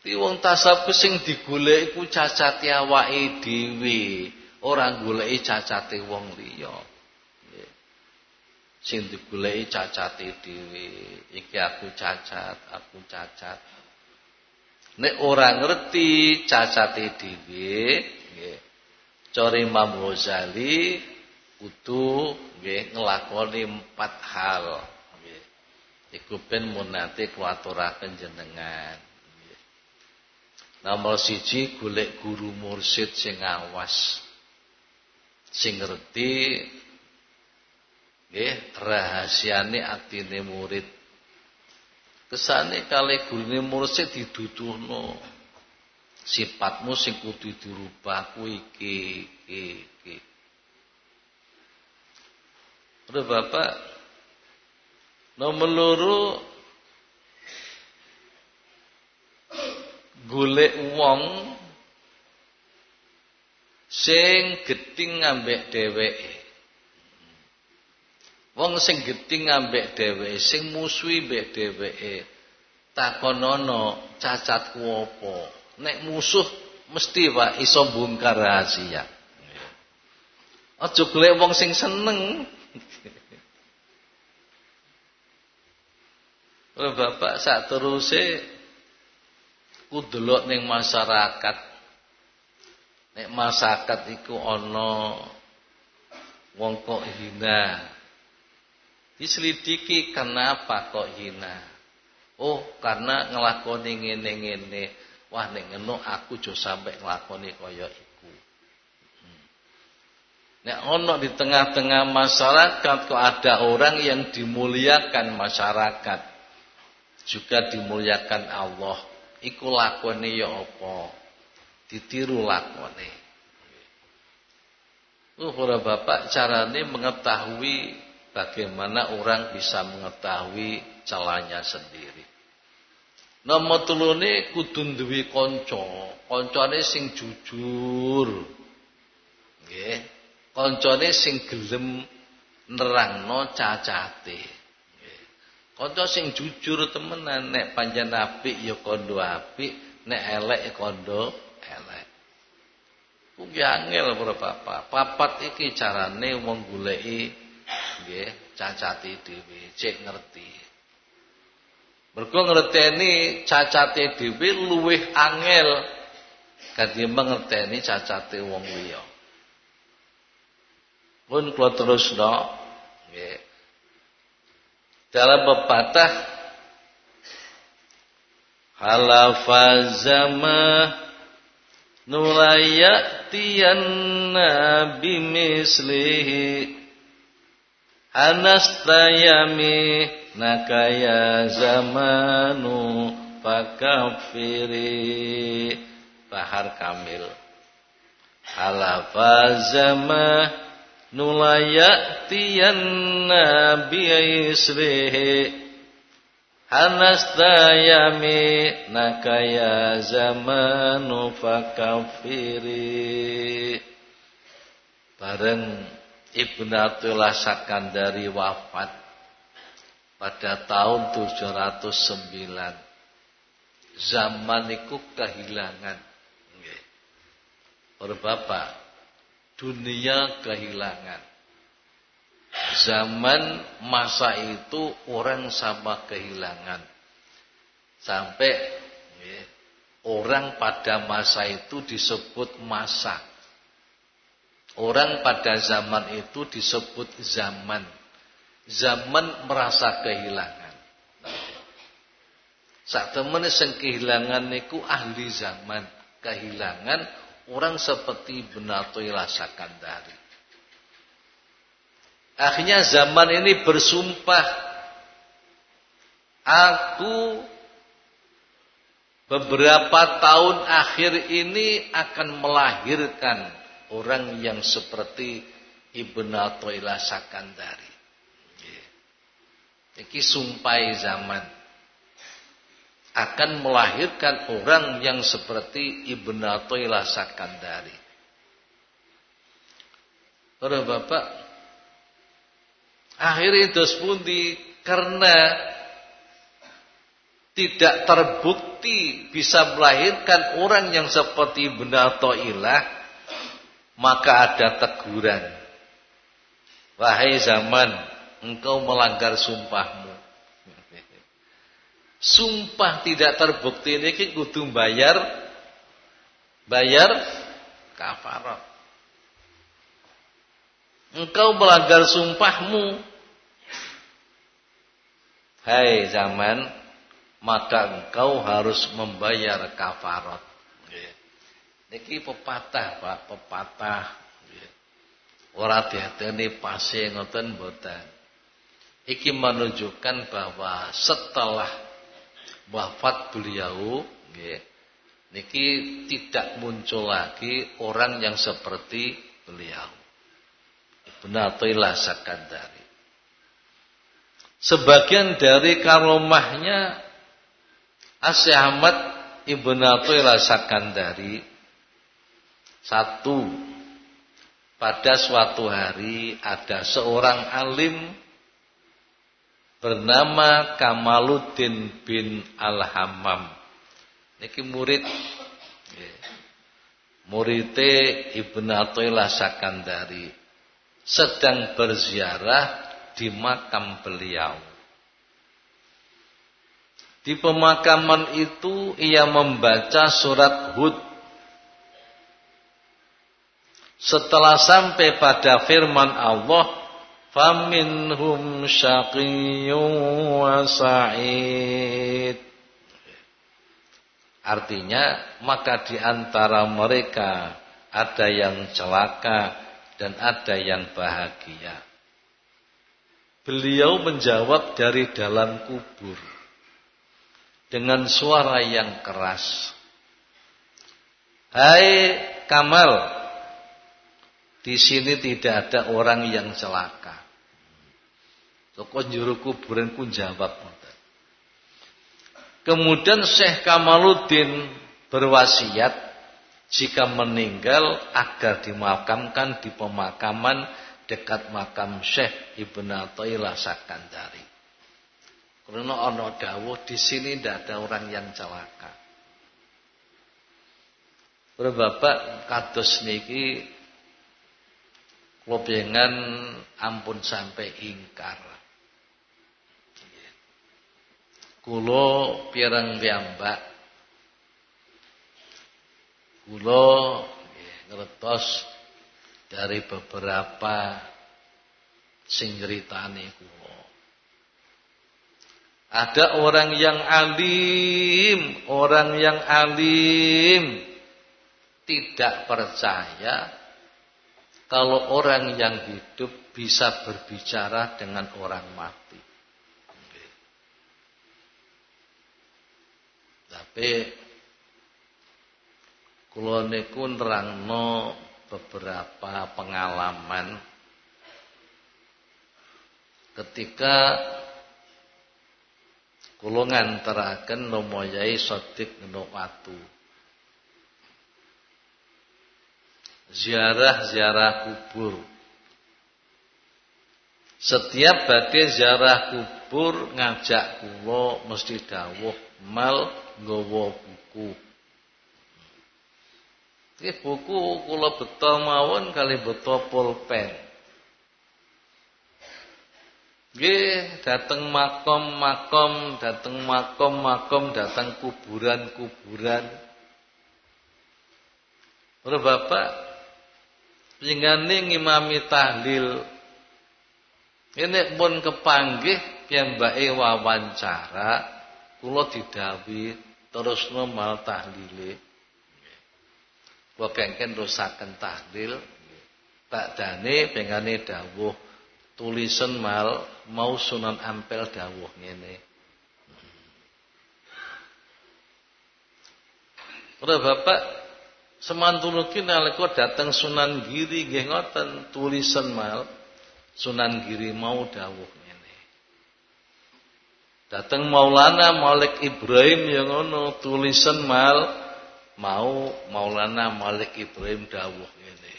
Ti wong tasawuf sing digoleki ku cacate awake dhewe, ora goleki cacate wong liya. Sing digoleki cacate dhewe, iki aku cacat, aku cacat. Nek ora ngerti cacate dhewe, nggih. Cara Imam Ghazali kudu nggih nglakoni empat hal. Iku ben munate kuaturaken jenengan. Nomor siji golek guru mursid sing awas. Sing ngerti nggih rahasiane atine murid Kesane kali gurune mursid diduduhno. Sifatmu sing kudu dirubah kuwi iki iki iki. Udah Bapak nomor loro golek wong sing geding ambek dheweke. Wong sing gedhi ngambek dheweke, sing musuhi mbek dheweke. Takonono cacatku apa? Nek musuh mesti wae iso bongkar rahasia. Aja golek wong sing seneng. Bapak sak teruse ku delok ning masyarakat. Nek masyarakat iku ana wong kok hina. Diselidiki kenapa kok hina. Oh, karena ngelakoni ngene-ngene. Wah, nek ngono aku jo sampai ngelakoni kaya iku. Hmm. Nek ono di tengah-tengah masyarakat kok ada orang yang dimuliakan masyarakat. Juga dimuliakan Allah. Iku lakoni ya apa? Ditiru lakoni. Uh, para bapak carane mengetahui bagaimana orang bisa mengetahui celahnya sendiri. Nomor telune kudu duwe kanca, kancane sing jujur. Nggih. Kancane sing gelem nerangno cacate. Kanca sing jujur temenan nek panjen apik ya kandha apik, nek elek ya kandha elek. Kuwi angel para bapak. Papat iki carane wong goleki nggih cacate dhewe cek ngerti mergo ngerteni cacate dhewe luwih angel ketimbang ngerteni cacate wong liya pun kula terusno nggih dalam pepatah halafa zamah nulayatiyanna bimislihi Anastayami nakaya zamanu fakafiri. Bahar Kamil. Halafa zama nulayatiyanna biisrihi Anastayami nakaya zamanu fakafiri Bareng Ibnatullah Sakandari wafat pada tahun 709. Zaman itu kehilangan. Para bapak, dunia kehilangan. Zaman masa itu orang sama kehilangan. Sampai orang pada masa itu disebut masa Orang pada zaman itu disebut zaman. Zaman merasa kehilangan. Saat temen yang kehilangan niku ahli zaman. Kehilangan orang seperti Benatoilah Sakandari. Akhirnya zaman ini bersumpah. Aku beberapa tahun akhir ini akan melahirkan orang yang seperti Ibn Athaillah Sakandari. Iki sumpai zaman akan melahirkan orang yang seperti Ibn Athaillah Sakandari. Para bapak, akhirnya dos pundi karena tidak terbukti bisa melahirkan orang yang seperti benar toilah maka ada teguran wahai zaman engkau melanggar sumpahmu sumpah tidak terbukti ini kudu bayar bayar kafarat engkau melanggar sumpahmu hai zaman maka engkau harus membayar kafarat. Niki pepatah, Pak, pepatah. Ora diateni pase ngoten mboten. Iki menunjukkan bahwa setelah wafat beliau, nggih, niki tidak muncul lagi orang yang seperti beliau. Ibnu Athaillah Sakandari. Sebagian dari karomahnya Asyik Ahmad Ibn Athaillah Sakandari satu pada suatu hari ada seorang alim bernama Kamaluddin bin Al-Hammam. Niki murid muridé Ibn Athaillah Sakandari sedang berziarah di makam beliau. Di pemakaman itu ia membaca surat Hud. Setelah sampai pada firman Allah, "Faminhum syaqiyyun wa sa'id." Artinya, maka di antara mereka ada yang celaka dan ada yang bahagia. Beliau menjawab dari dalam kubur dengan suara yang keras. Hai Kamal, di sini tidak ada orang yang celaka. Toko juru kuburan pun jawab. Kemudian Syekh Kamaluddin berwasiat jika meninggal agar dimakamkan di pemakaman dekat makam Syekh Ibn Athaillah Sakandari. Karena ana dawuh di sini tidak ada orang yang celaka. Bapak kados niki kula ampun sampai ingkar. Kula pirang piyambak kula ngertos dari beberapa sing kula ada orang yang alim, orang yang alim tidak percaya kalau orang yang hidup bisa berbicara dengan orang mati. Tapi kula niku nerangno beberapa pengalaman ketika Kula ngantaraken nama Yai Sodik Watu. Ziarah-ziarah kubur. Setiap badhe ziarah kubur ngajak kula mesti dawuh mal nggawa buku. Iki buku kula beto mawon kali beto pulpen. Nggih, dateng makom-makom, dateng makom-makom, datang kuburan-kuburan. Ora Bapak pingane ngimami tahlil. Ini pun kepanggih piyambake wawancara, kula didhawuhi terus mal tahlile. Kula kengken rusaken tahlil. Dane pengane dawuh tulisan mal mau Sunan Ampel dawuh ngene. Para bapak semantunuki nalika dateng Sunan Giri nggih ngoten tulisan mal Sunan Giri mau dawuh Dateng Maulana Malik Ibrahim yang ngono tulisan mal mau Maulana Malik Ibrahim dawuh ngene.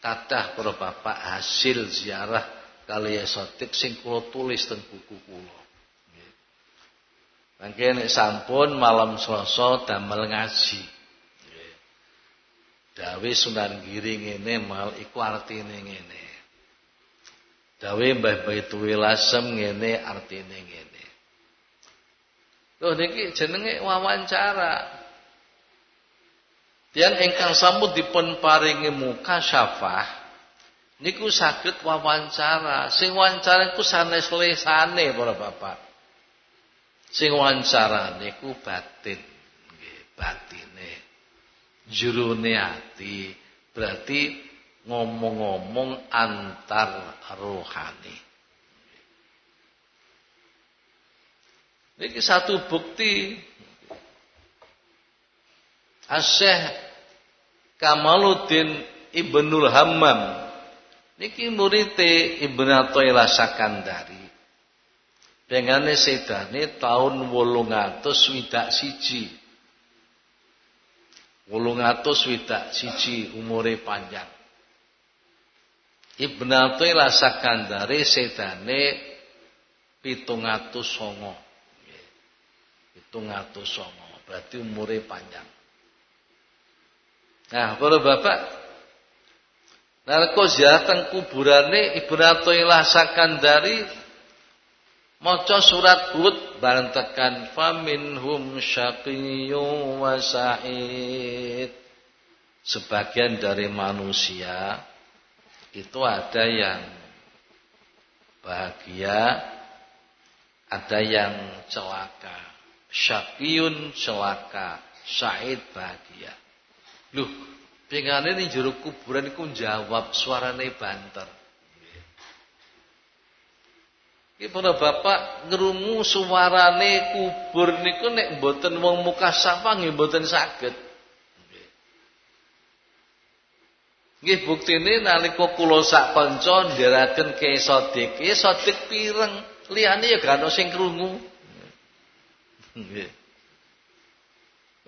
Kathah para bapak hasil ziarah kali esotik sing kula tulis teng buku kula. Mangke nek sampun malam Selasa damel ngaji. Dawe Sunan Giri ngene mal iku artine ngene. Dawe Mbah Baitul Lasem ngene artine ngene. Loh niki jenenge wawancara. Tiang ingkang sambut dipun paringi muka syafah niku saged wawancara. Sing wawancara iku sanes lesane para bapak. Sing wawancarane ku batin, nggih, batine. Jurune ati, berarti ngomong-ngomong antar rohani. Ini satu bukti Asyih Kamaluddin Ibnul Hammam niki murite Ibnu Athaillah Sakandari Dengane sedane tahun 800 swidak siji. 800 swidak siji umure panjang. Ibnu Athaillah Sakandari sedane 709. Nggih. songo berarti umure panjang. Nah, para bapak nalika ziarah teng kuburane Ibnu Athaillah Sakandari Maca surat Hud bareng tekan faminhum syaqiyyun wa sa'id. Sebagian dari manusia itu ada yang bahagia, ada yang celaka. Syaqiyun celaka, sa'id bahagia. Loh, pingane ning jero kuburan iku jawab suarane banter. Iki para bapak ngrungu suarane kubur niku nek mboten wong muka sapa nggih mboten saged. Nggih buktine nalika kula sak kanca ndherekaken Ki Sodik, Ki Sodik pireng, liyane ya gak ono sing krungu. Nggih.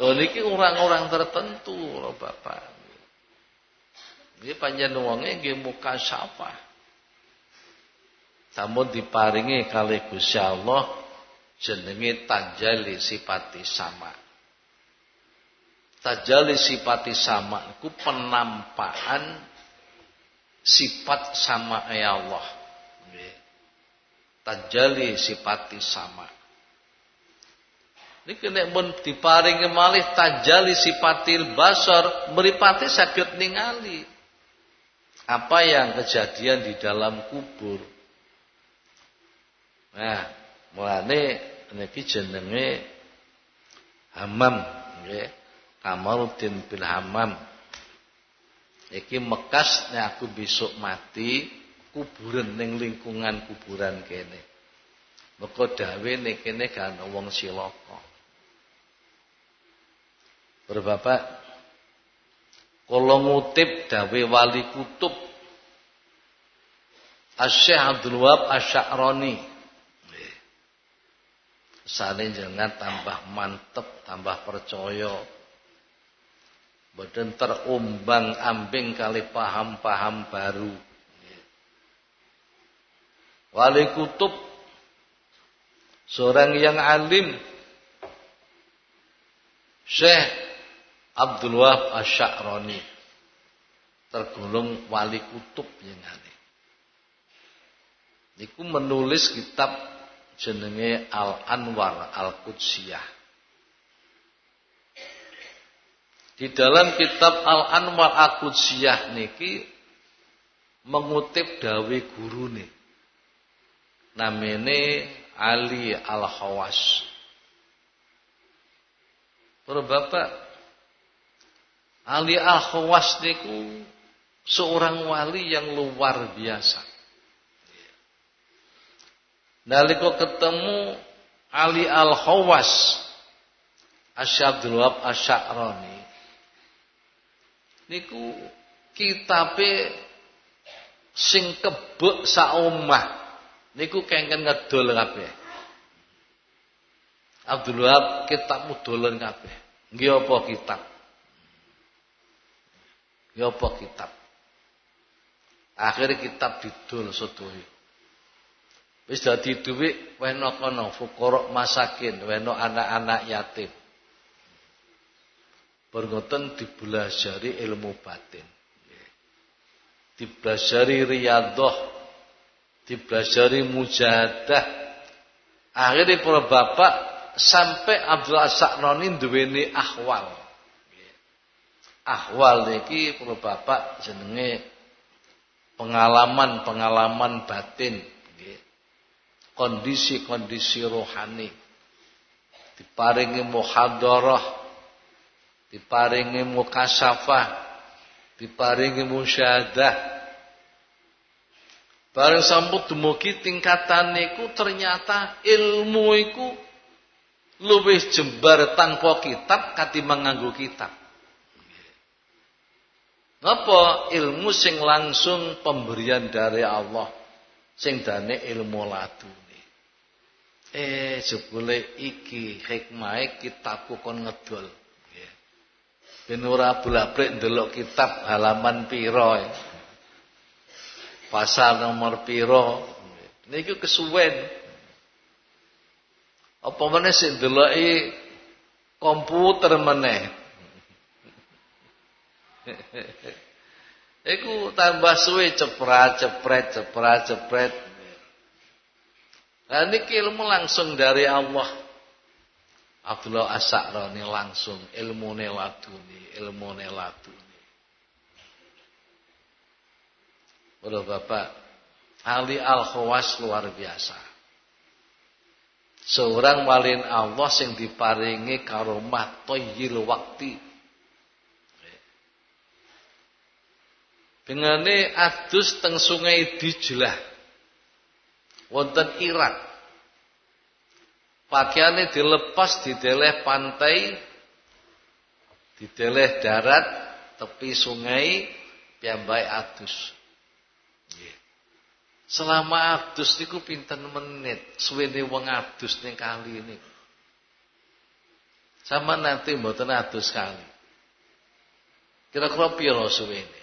Oh niki orang-orang tertentu, Bapak. Nggih panjenengan wonge nggih muka sapa. Sampun diparingi kali Gusti Allah jenenge tanjali sipati sama. Tajali sipati sama itu penampakan sifat sama ya Allah. Tajali sipati sama. Ini kena pun diparingi malih tajali sipatil basar meripati sakit ningali apa yang kejadian di dalam kubur Nah, mulane niki jenenge Hamam nggih. Kamaluddin bin Hamam. Iki mekas nek aku besok mati kuburan ning lingkungan kuburan kene. Meko dawe ning kene gak ana wong silaka. Berbapak kula ngutip dawe wali kutub Asy-Syaikh Abdul Wahab Asy-Sya'rani Sane jangan tambah mantep, tambah percaya. Boten terumbang ambing kali paham-paham baru. Wali kutub seorang yang alim Syekh Abdul Wahab Asy'arani tergolong wali kutub yang alim. Niku menulis kitab jenenge Al-Anwar Al-Qudsiyah. Di dalam kitab Al-Anwar Al-Qudsiyah niki mengutip dawe gurune. Namene Ali Al-Khawas. Para bapak Ali Al-Khawas niku seorang wali yang luar biasa. Nalika ketemu Ali Al-Khawas Asyabdul Wahab Asy'arani niku kitabe sing kebek niku kengken ngedol kabeh. Abdul Wahab kitab mudolen kabeh. Nggih apa kitab? Nggih apa kitab? Akhirnya kitab didol sedaya. Wis dadi dhuwit weno kono fuqara masakin weno anak-anak yatim Bergoten dibelajari ilmu batin. Dibelajari riyadhah, dibelajari mujahadah. Akhirnya para bapak sampai Abdul Asaknoni duweni ahwal. Ahwal niki para bapak jenenge pengalaman-pengalaman batin, kondisi-kondisi rohani. Diparingi muhadarah diparingi mukasyafah, diparingi musyahadah. Bareng sampun dumugi tingkatan niku ternyata ilmu iku luwih jembar tanpa kitab katimbang nganggo kitab. Napa ilmu sing langsung pemberian dari Allah sing dane ilmu laduni. Eh jebule iki hikmahe kitabku kon ngedol. Ben ora bolak-balik ndelok kitab halaman piro. Ya. Pasal nomor piro. Niku kesuwen. Apa meneh sing ndeloki komputer meneh. Iku tambah suwe ceprat cepret ceprat cepret. Nah niki ilmu langsung dari Allah. Abdullah As-Sa'rani langsung ilmu laduni, ilmu laduni. Bapak Bapak, Ali Al-Khawas luar biasa. Seorang walin Allah yang diparingi karomah toyil wakti. Dengan ini adus teng sungai Dijlah. Wonten Irak. Pakaiannya dilepas di deleh pantai, di deleh darat, tepi sungai, piambai adus. Selama adus niku pinten menit, suwene wong adus ning kali ini. Sama nanti mboten adus kali. Kira-kira piro suwene?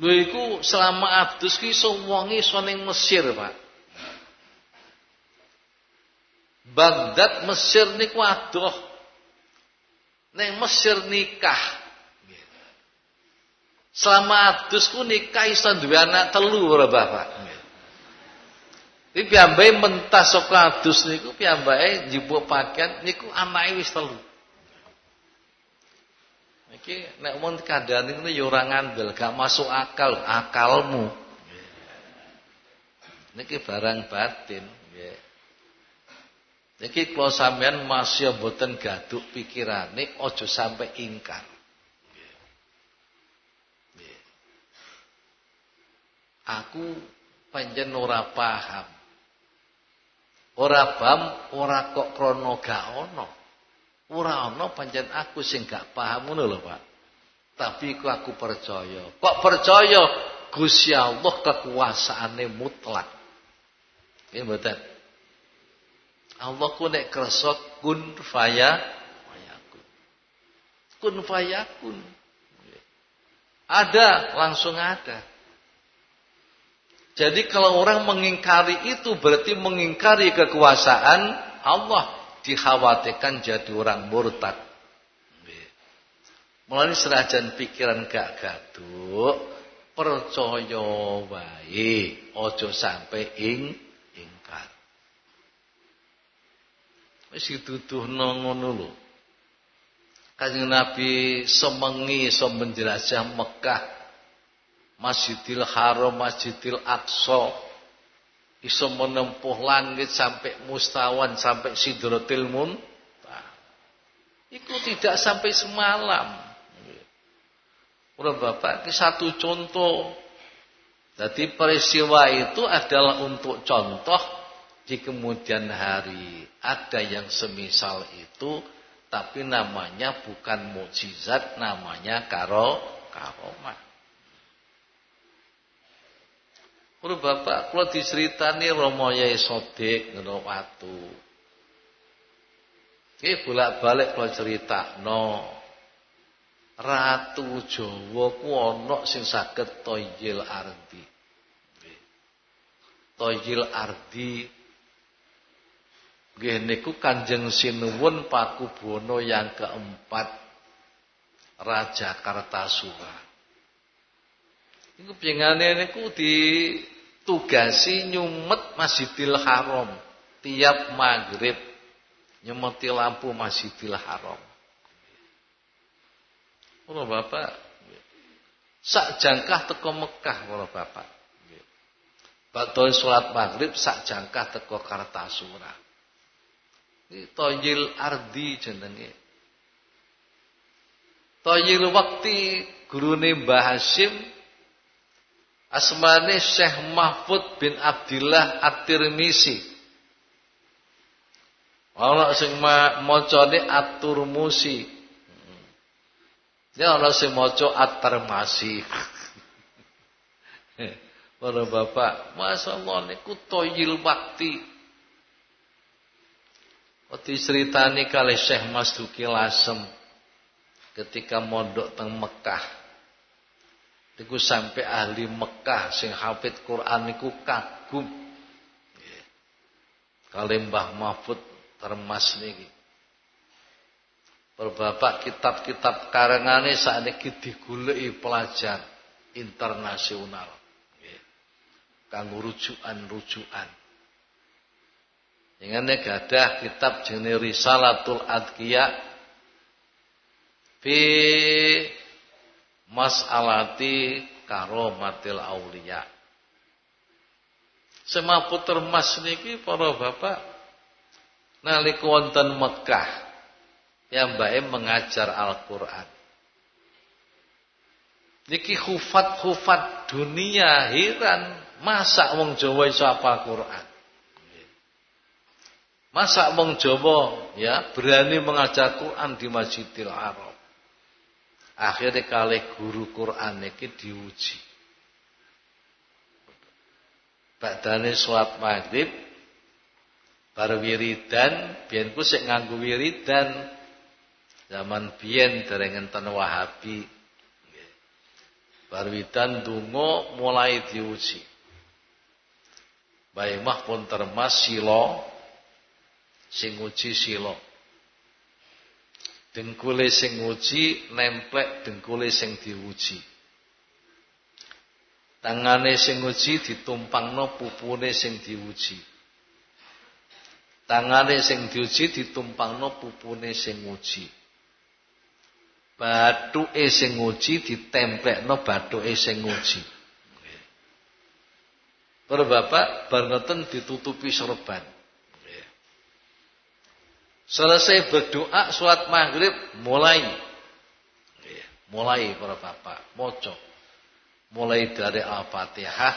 Lho iku selama adus ki iso wong iso ning Mesir, Pak. Baghdad Mesir niku adoh. Neng Mesir nikah. Selama adus ku nikah iso duwe anak telu ora Bapak. Iki piyambake mentas saka adus niku piyambake njupuk pakaian niku anake wis telu. Iki nek mun kandhane ngono ya ora ngandel, gak masuk akal, akalmu. Niki barang batin, nggih. Niki kalau sampean masih mboten gaduk pikirane aja sampai ingkar. Aku panjen ora paham. Ora paham, ora kok krono gak ono. Ora ono panjen aku sing gak paham ngono lho, Pak. Tapi kok aku percaya. Kok percaya Gusti Allah kekuasaane mutlak. Nggih mboten? Allah ku nek kersa kun faya fayakun. Kun fayakun. Ada, langsung ada. Jadi kalau orang mengingkari itu berarti mengingkari kekuasaan Allah. Dikhawatirkan jadi orang murtad. Mulai serajan pikiran gak gaduh. Percaya wae. Ojo sampai ing Wis dituduhno ngono lho. Kanjeng Nabi semengi iso menjelajah Mekah, Masjidil Haram, Masjidil Aqsa, iso menempuh langit sampai mustawan sampai Sidratil Muntah. Iku tidak sampai semalam. Udah Bapak, ini satu contoh. Jadi peristiwa itu adalah untuk contoh di kemudian hari ada yang semisal itu tapi namanya bukan mukjizat, namanya karo karomah. Kulo bapak kula diceritani Rama Yai Sodik ngono watu. Iki bolak-balik kula critakno. Ratu Jawa ku ana sing saged toyil ardi. Toyil ardi nggih niku Kanjeng Sinuwun Pakubono yang keempat Raja Kartasura. Iku pingane niku ditugasi nyumet Masjidil Haram tiap maghrib nyemeti lampu Masjidil Haram. Para bapak, sak jangkah teko Mekah para bapak. Badhe salat maghrib sak jangkah teko Kartasura. Iki toyil ardi jenenge. Toyil wakti gurune Mbah Hasyim asmane Syekh Mahfud bin Abdillah At-Tirmisi. Ana sing macane At-Turmusi. Ya ana sing maca at-tarmasi. Para bapak, masyaallah niku toyil wakti. Oti ceritani kali Syekh Mas Duki Lasem ketika mondok teng Mekah. Niku sampai ahli Mekah sing hafid Quran niku kagum. Kali Mbah Mahfud termas niki. Berbapak kitab-kitab karangane sakniki digoleki pelajar internasional. Kanggo rujukan-rujukan. Ingane gadah kitab jenenge Risalatul Adqiya fi mas'alati karomatil auliya. Semaput termas niki para bapak nalika wonten Mekah yang baik mengajar Al-Quran. Niki khufat-khufat dunia heran masa wong Jawa iso apa Quran. Masa wong Jawa ya berani mengajar Quran di Masjidil Haram. Akhirnya kali guru Quran niki diuji. Badane sholat maghrib bar wiridan biyen ku sik nganggo wiridan Zaman biyen dereng enten Wahabi. Barwidan dungo mulai diuji. Baik mah pun termas silo sing uji silo. Dengkule sing uji nemplek dengkule sing diuji. Tangane sing uji ditumpangno pupune sing diuji. Tangane sing diuji ditumpangno pupune sing uji. Bathuke sing nguji ditemplekno bathuke sing nguji. Para bapak bar ditutupi sorban. Selesai berdoa sholat maghrib mulai. Mulai para bapak moco. Mulai dari Al-Fatihah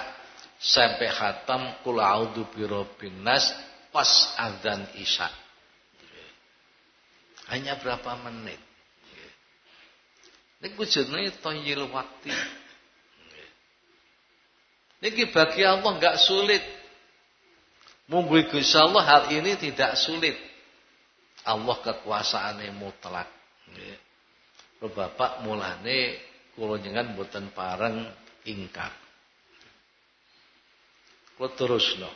sampai khatam kul a'udzu birabbin nas pas azan isya. Hanya berapa menit. Niku jenenge thayyil waktu. Niki bagi Allah enggak sulit. Munggu Gusti Allah hal ini tidak sulit. Allah kekuasaane mutlak. Bapak mulane kula jenengan mboten pareng ingkar. Kula terusno.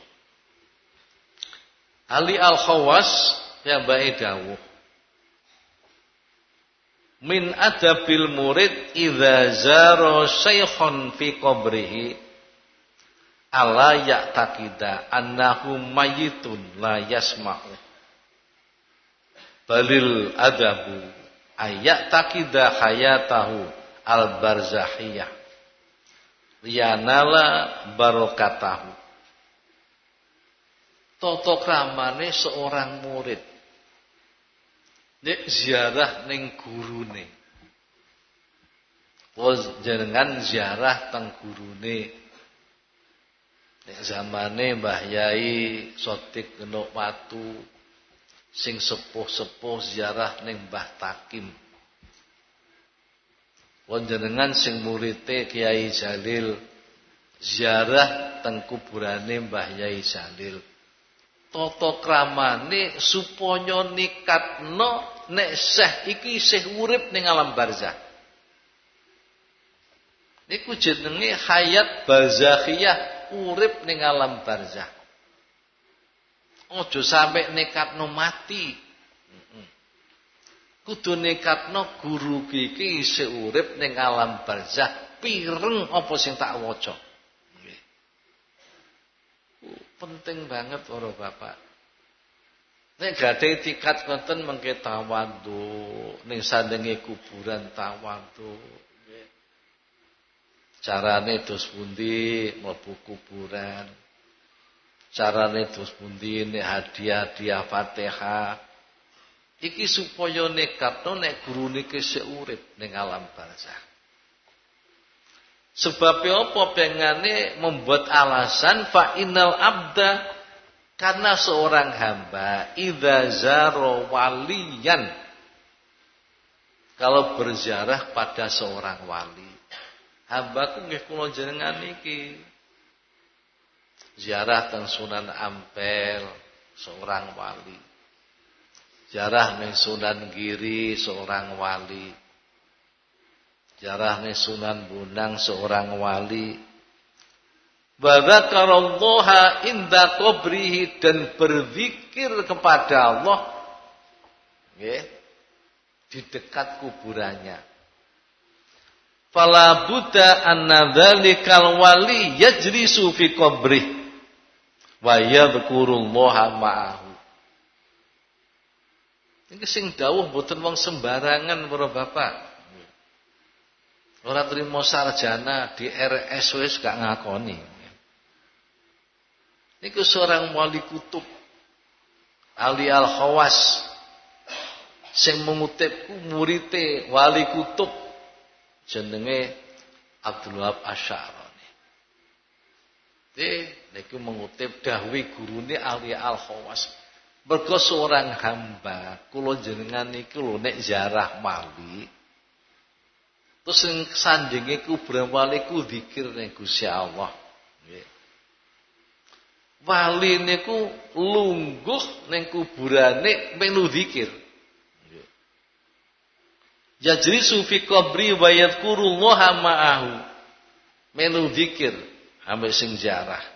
Ali Al-Khawas baik dawuh min adabil murid idza zara syaikhan fi qabrihi ala ya'taqida annahu mayyitun la yasma'u balil adabu ayat takida hayatahu al barzahiyah liyanala barokatahu toto kramane seorang murid Nek ziarah ning gurune. Jenengan ziarah teng gurune. Nek zamane Mbah Yai Sotik Genuk Watu sing sepuh-sepuh ziarah ning Mbah Takim. Panjenengan sing murite Kiai Jalil ziarah teng kuburane Mbah Yai Jalil. Tata kramane supaya nikatno nek Syekh iki isih urip ning alam barzah. Niku jenenge hayat barzakhiyah urip ning alam barzah. Ojo sampe nekatno mati. Kudu nekatno guru iki isih urip ning alam barzah pireng apa sing tak waca. Penting banget para bapak. Nek gadhe tiket ngoten mengke tawadhu, ning sandenge kuburan tawadhu. Carane dos pundi mlebu kuburan. Carane dos pundi nek hadiah-hadiah Fatihah. Iki supaya nekatno nek gurune sik urip ning alam barzah. Sebab apa pengane membuat alasan fa innal abda karena seorang hamba idza zaro waliyan kalau berziarah pada seorang wali hamba ku nggih kula jenengan iki ziarah teng Sunan Ampel seorang wali ziarah ning Sunan Giri seorang wali Jarahnya Sunan Bunang seorang wali. Wadakarallaha inda qabrihi dan berzikir kepada Allah ya, di dekat kuburannya. Fala buddha anna wali yajlisu fi qabrih wa yadhkurullaha ma'ahu. Ini sing dawuh mboten wong sembarangan para bapak. Orang terima sarjana di RSW gak ngakoni. Ini seorang wali kutub. Ali Al-Khawas. Sing mengutipku murite wali kutub. Jenenge Abdul Wahab Asy'arani. Ini niku mengutip dahwi gurune Ali Al-Khawas. Mergo seorang hamba kula jenengan niku lho nek ziarah mali Terus sing sandinge kuburan wali ku zikir ning Gusti Allah. Wali niku lungguh ning kuburane melu zikir. Nggih. Yajri sufi qabri wa yadhkurullaha ma'ahu. Melu zikir ambek sing jarah.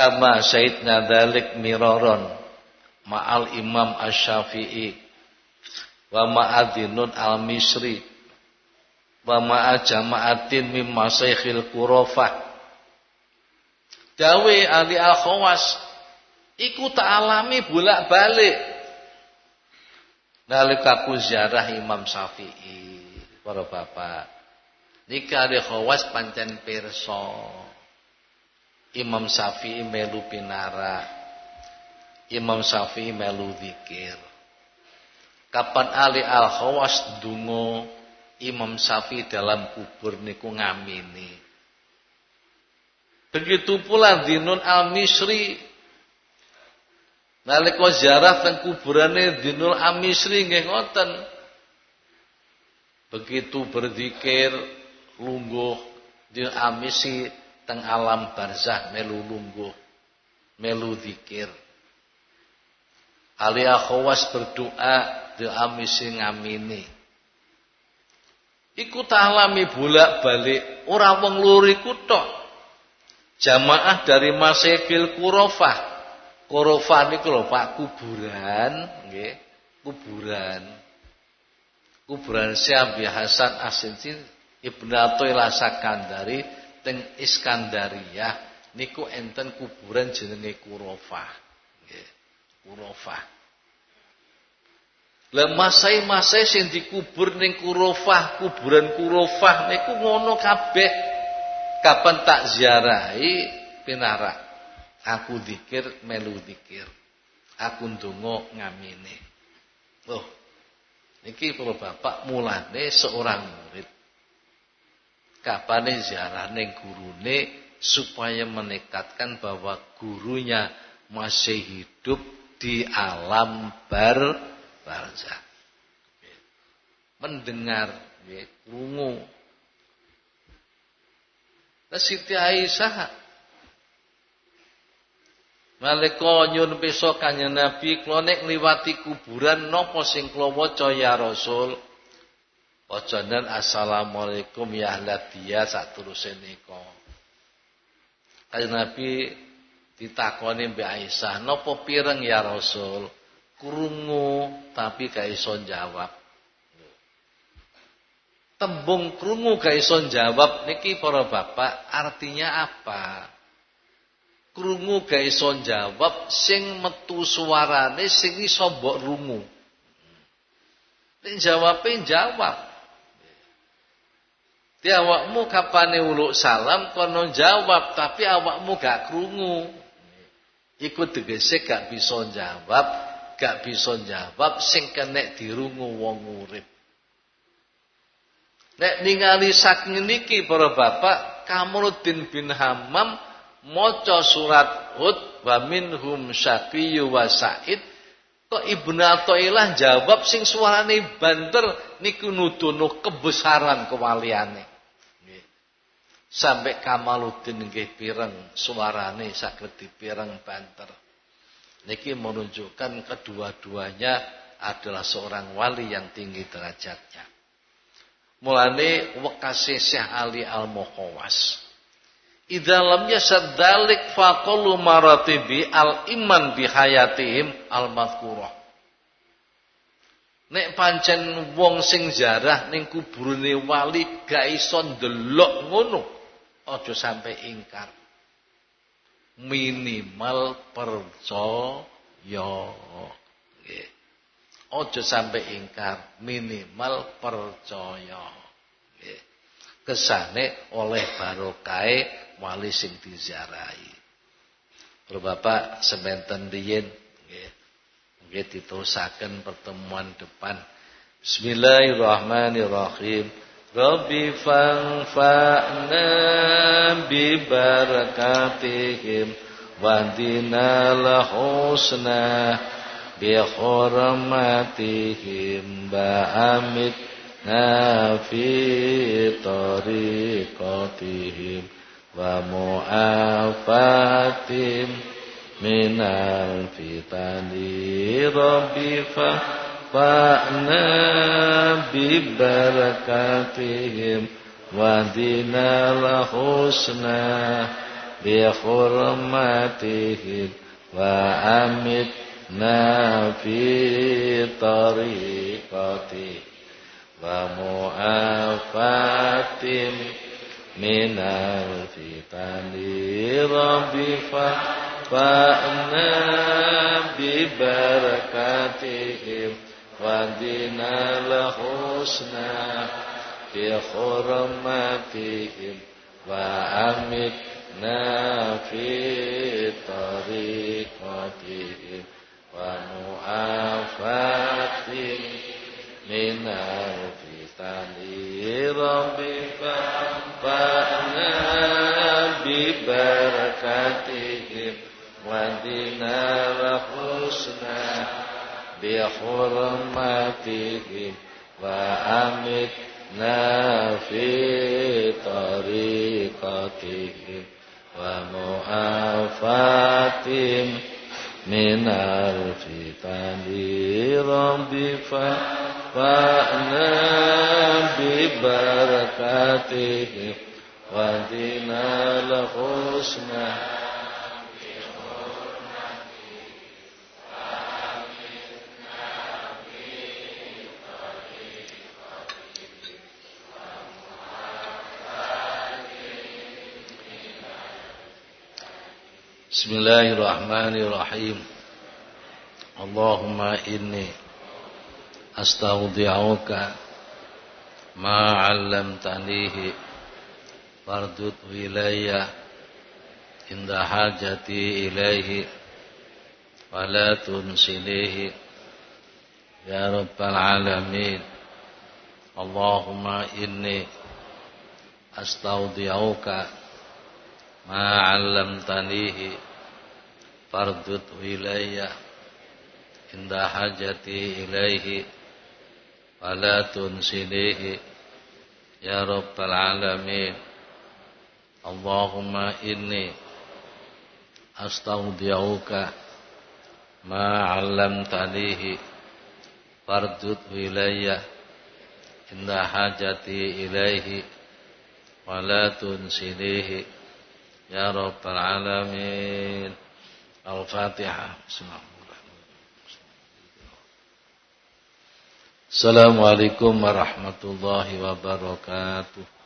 Kama Sayyidina dzalik miraron. Ma'al Imam Asy-Syafi'i wa ma'adinun al-Misri. Wa ma'a jama'atin mim masaikhil kurafah dawe ali al khawas iku tak alami bolak-balik. Nalika ku ziarah Imam Syafi'i para bapak. Nika ali khawas pancen pirsa Imam Syafi'i melu pinara Imam Syafi'i melu zikir kapan ali al khawas dungo Imam Syafi'i dalam kubur niku ngamini. Begitu pula Dinun Al-Misri nalika ziarah teng kuburane Dinul Al-Misri nggih ngoten. Begitu berzikir lungguh Dinul Al-Misri teng alam barzah melu lungguh melu zikir. Ali akhawas berdoa Dinul Al-Misri ngamini. Iku alami bolak-balik ora wong loro iku tok. Jamaah dari Masekil Kurofah. Kurofah niku lho Pak kuburan, nggih. Kuburan. Kuburan Syekh Hasan Asinsin Ibnu Athaillah Sakandari teng Iskandariyah niku enten kuburan jenenge Kurofah. Nggih. Kurofah. Lah masai-masai sing dikubur ning kurofah, kuburan kurofah niku ngono kabeh. Kapan tak ziarahi pinarak. Aku zikir melu zikir. Aku ndonga ngamine. Oh. Niki para bapak mulane seorang murid kapane ziarah ning gurune supaya menekatkan bahwa gurunya masih hidup di alam bar barzah. Mendengar, krungu. Nah, Siti Aisyah Nalika nyun pesa kanjeng Nabi kula nek ngliwati kuburan napa sing kula ya Rasul? Wacanan assalamualaikum ya ahladiyah saturuse nika. Kanjeng Nabi ditakoni Mbak Aisyah, "Napa pireng ya Rasul?" Krungu tapi gak iso jawab. Tembung krungu gak iso jawab niki para bapak artinya apa? krungu gak iso jawab sing metu suarane sing iso mbok rungu nek jawabe jawab Di awakmu kapane uluk salam kono jawab tapi awakmu gak krungu. Iku tegese gak bisa jawab, gak bisa jawab sing kenek dirungu wong urip. Nek ningali saking niki para bapak Kamuruddin bin Hammam maca surat Hud wa minhum syaqiyyu wa sa'id kok Ibnu Athaillah jawab sing suarane banter niku nuduno kebesaran kewaliane sampai Kamaluddin nggih pireng suarane saged dipireng banter. Niki menunjukkan kedua-duanya adalah seorang wali yang tinggi derajatnya. Mulane wekase Syekh Ali Al-Muqawas Idza lam yasad dzalik faqallu maratibi al iman bihayatihim al madhkurah. Nek pancen wong sing jarah ning kuburane wali gak iso ndelok ngono, aja sampai ingkar. Minimal percaya. Aja sampai ingkar, minimal percaya. Kesane oleh barokai wali sing diziarahi. Bapak sementen riyin nggih. Nggih pertemuan depan. Bismillahirrahmanirrahim. Rabbi fanfa'na bi barakatihim wa tariqatihim dinal husna bi hurmatihim wa amitna fi tariqati wa mu'afatim minal fitani. Rabbi fa'na bi barakatihim wa dinal husna bi hurmatihim wa amitna fi tariqatihim wa mu'afatin minal fitani rabbi fa'na وانفعنا ببركاتهم ودنا وحسنا بحرمتهم وأمتنا في طريقتهم ومعافاتهم من الفتن رب فأنا ببركاته ودنا الحسنى Bismillahirrahmanirrahim. Allahumma inni astaudi'uka ma 'allamtanihi fardud ilayya inda hajati ilaihi wa la tunsilihi ya rabbal alamin Allahumma inni astaudi'uka ma 'allamtanihi fardud ilayya عند حاجتي إليه ولا تنسليه يا رب العالمين اللهم إني أستودعك ما علمتنيه fardut wilayah inda hajati ilaihi wala tunsilihi ya rabbal alamin. Allahumma inni astaghfiruka ma 'allamtanihi fardut wilayah inda hajati ilaihi wala tunsilihi ya rabbal alamin. Al-Fatihah. Assalamualaikum warahmatullahi wabarakatuh.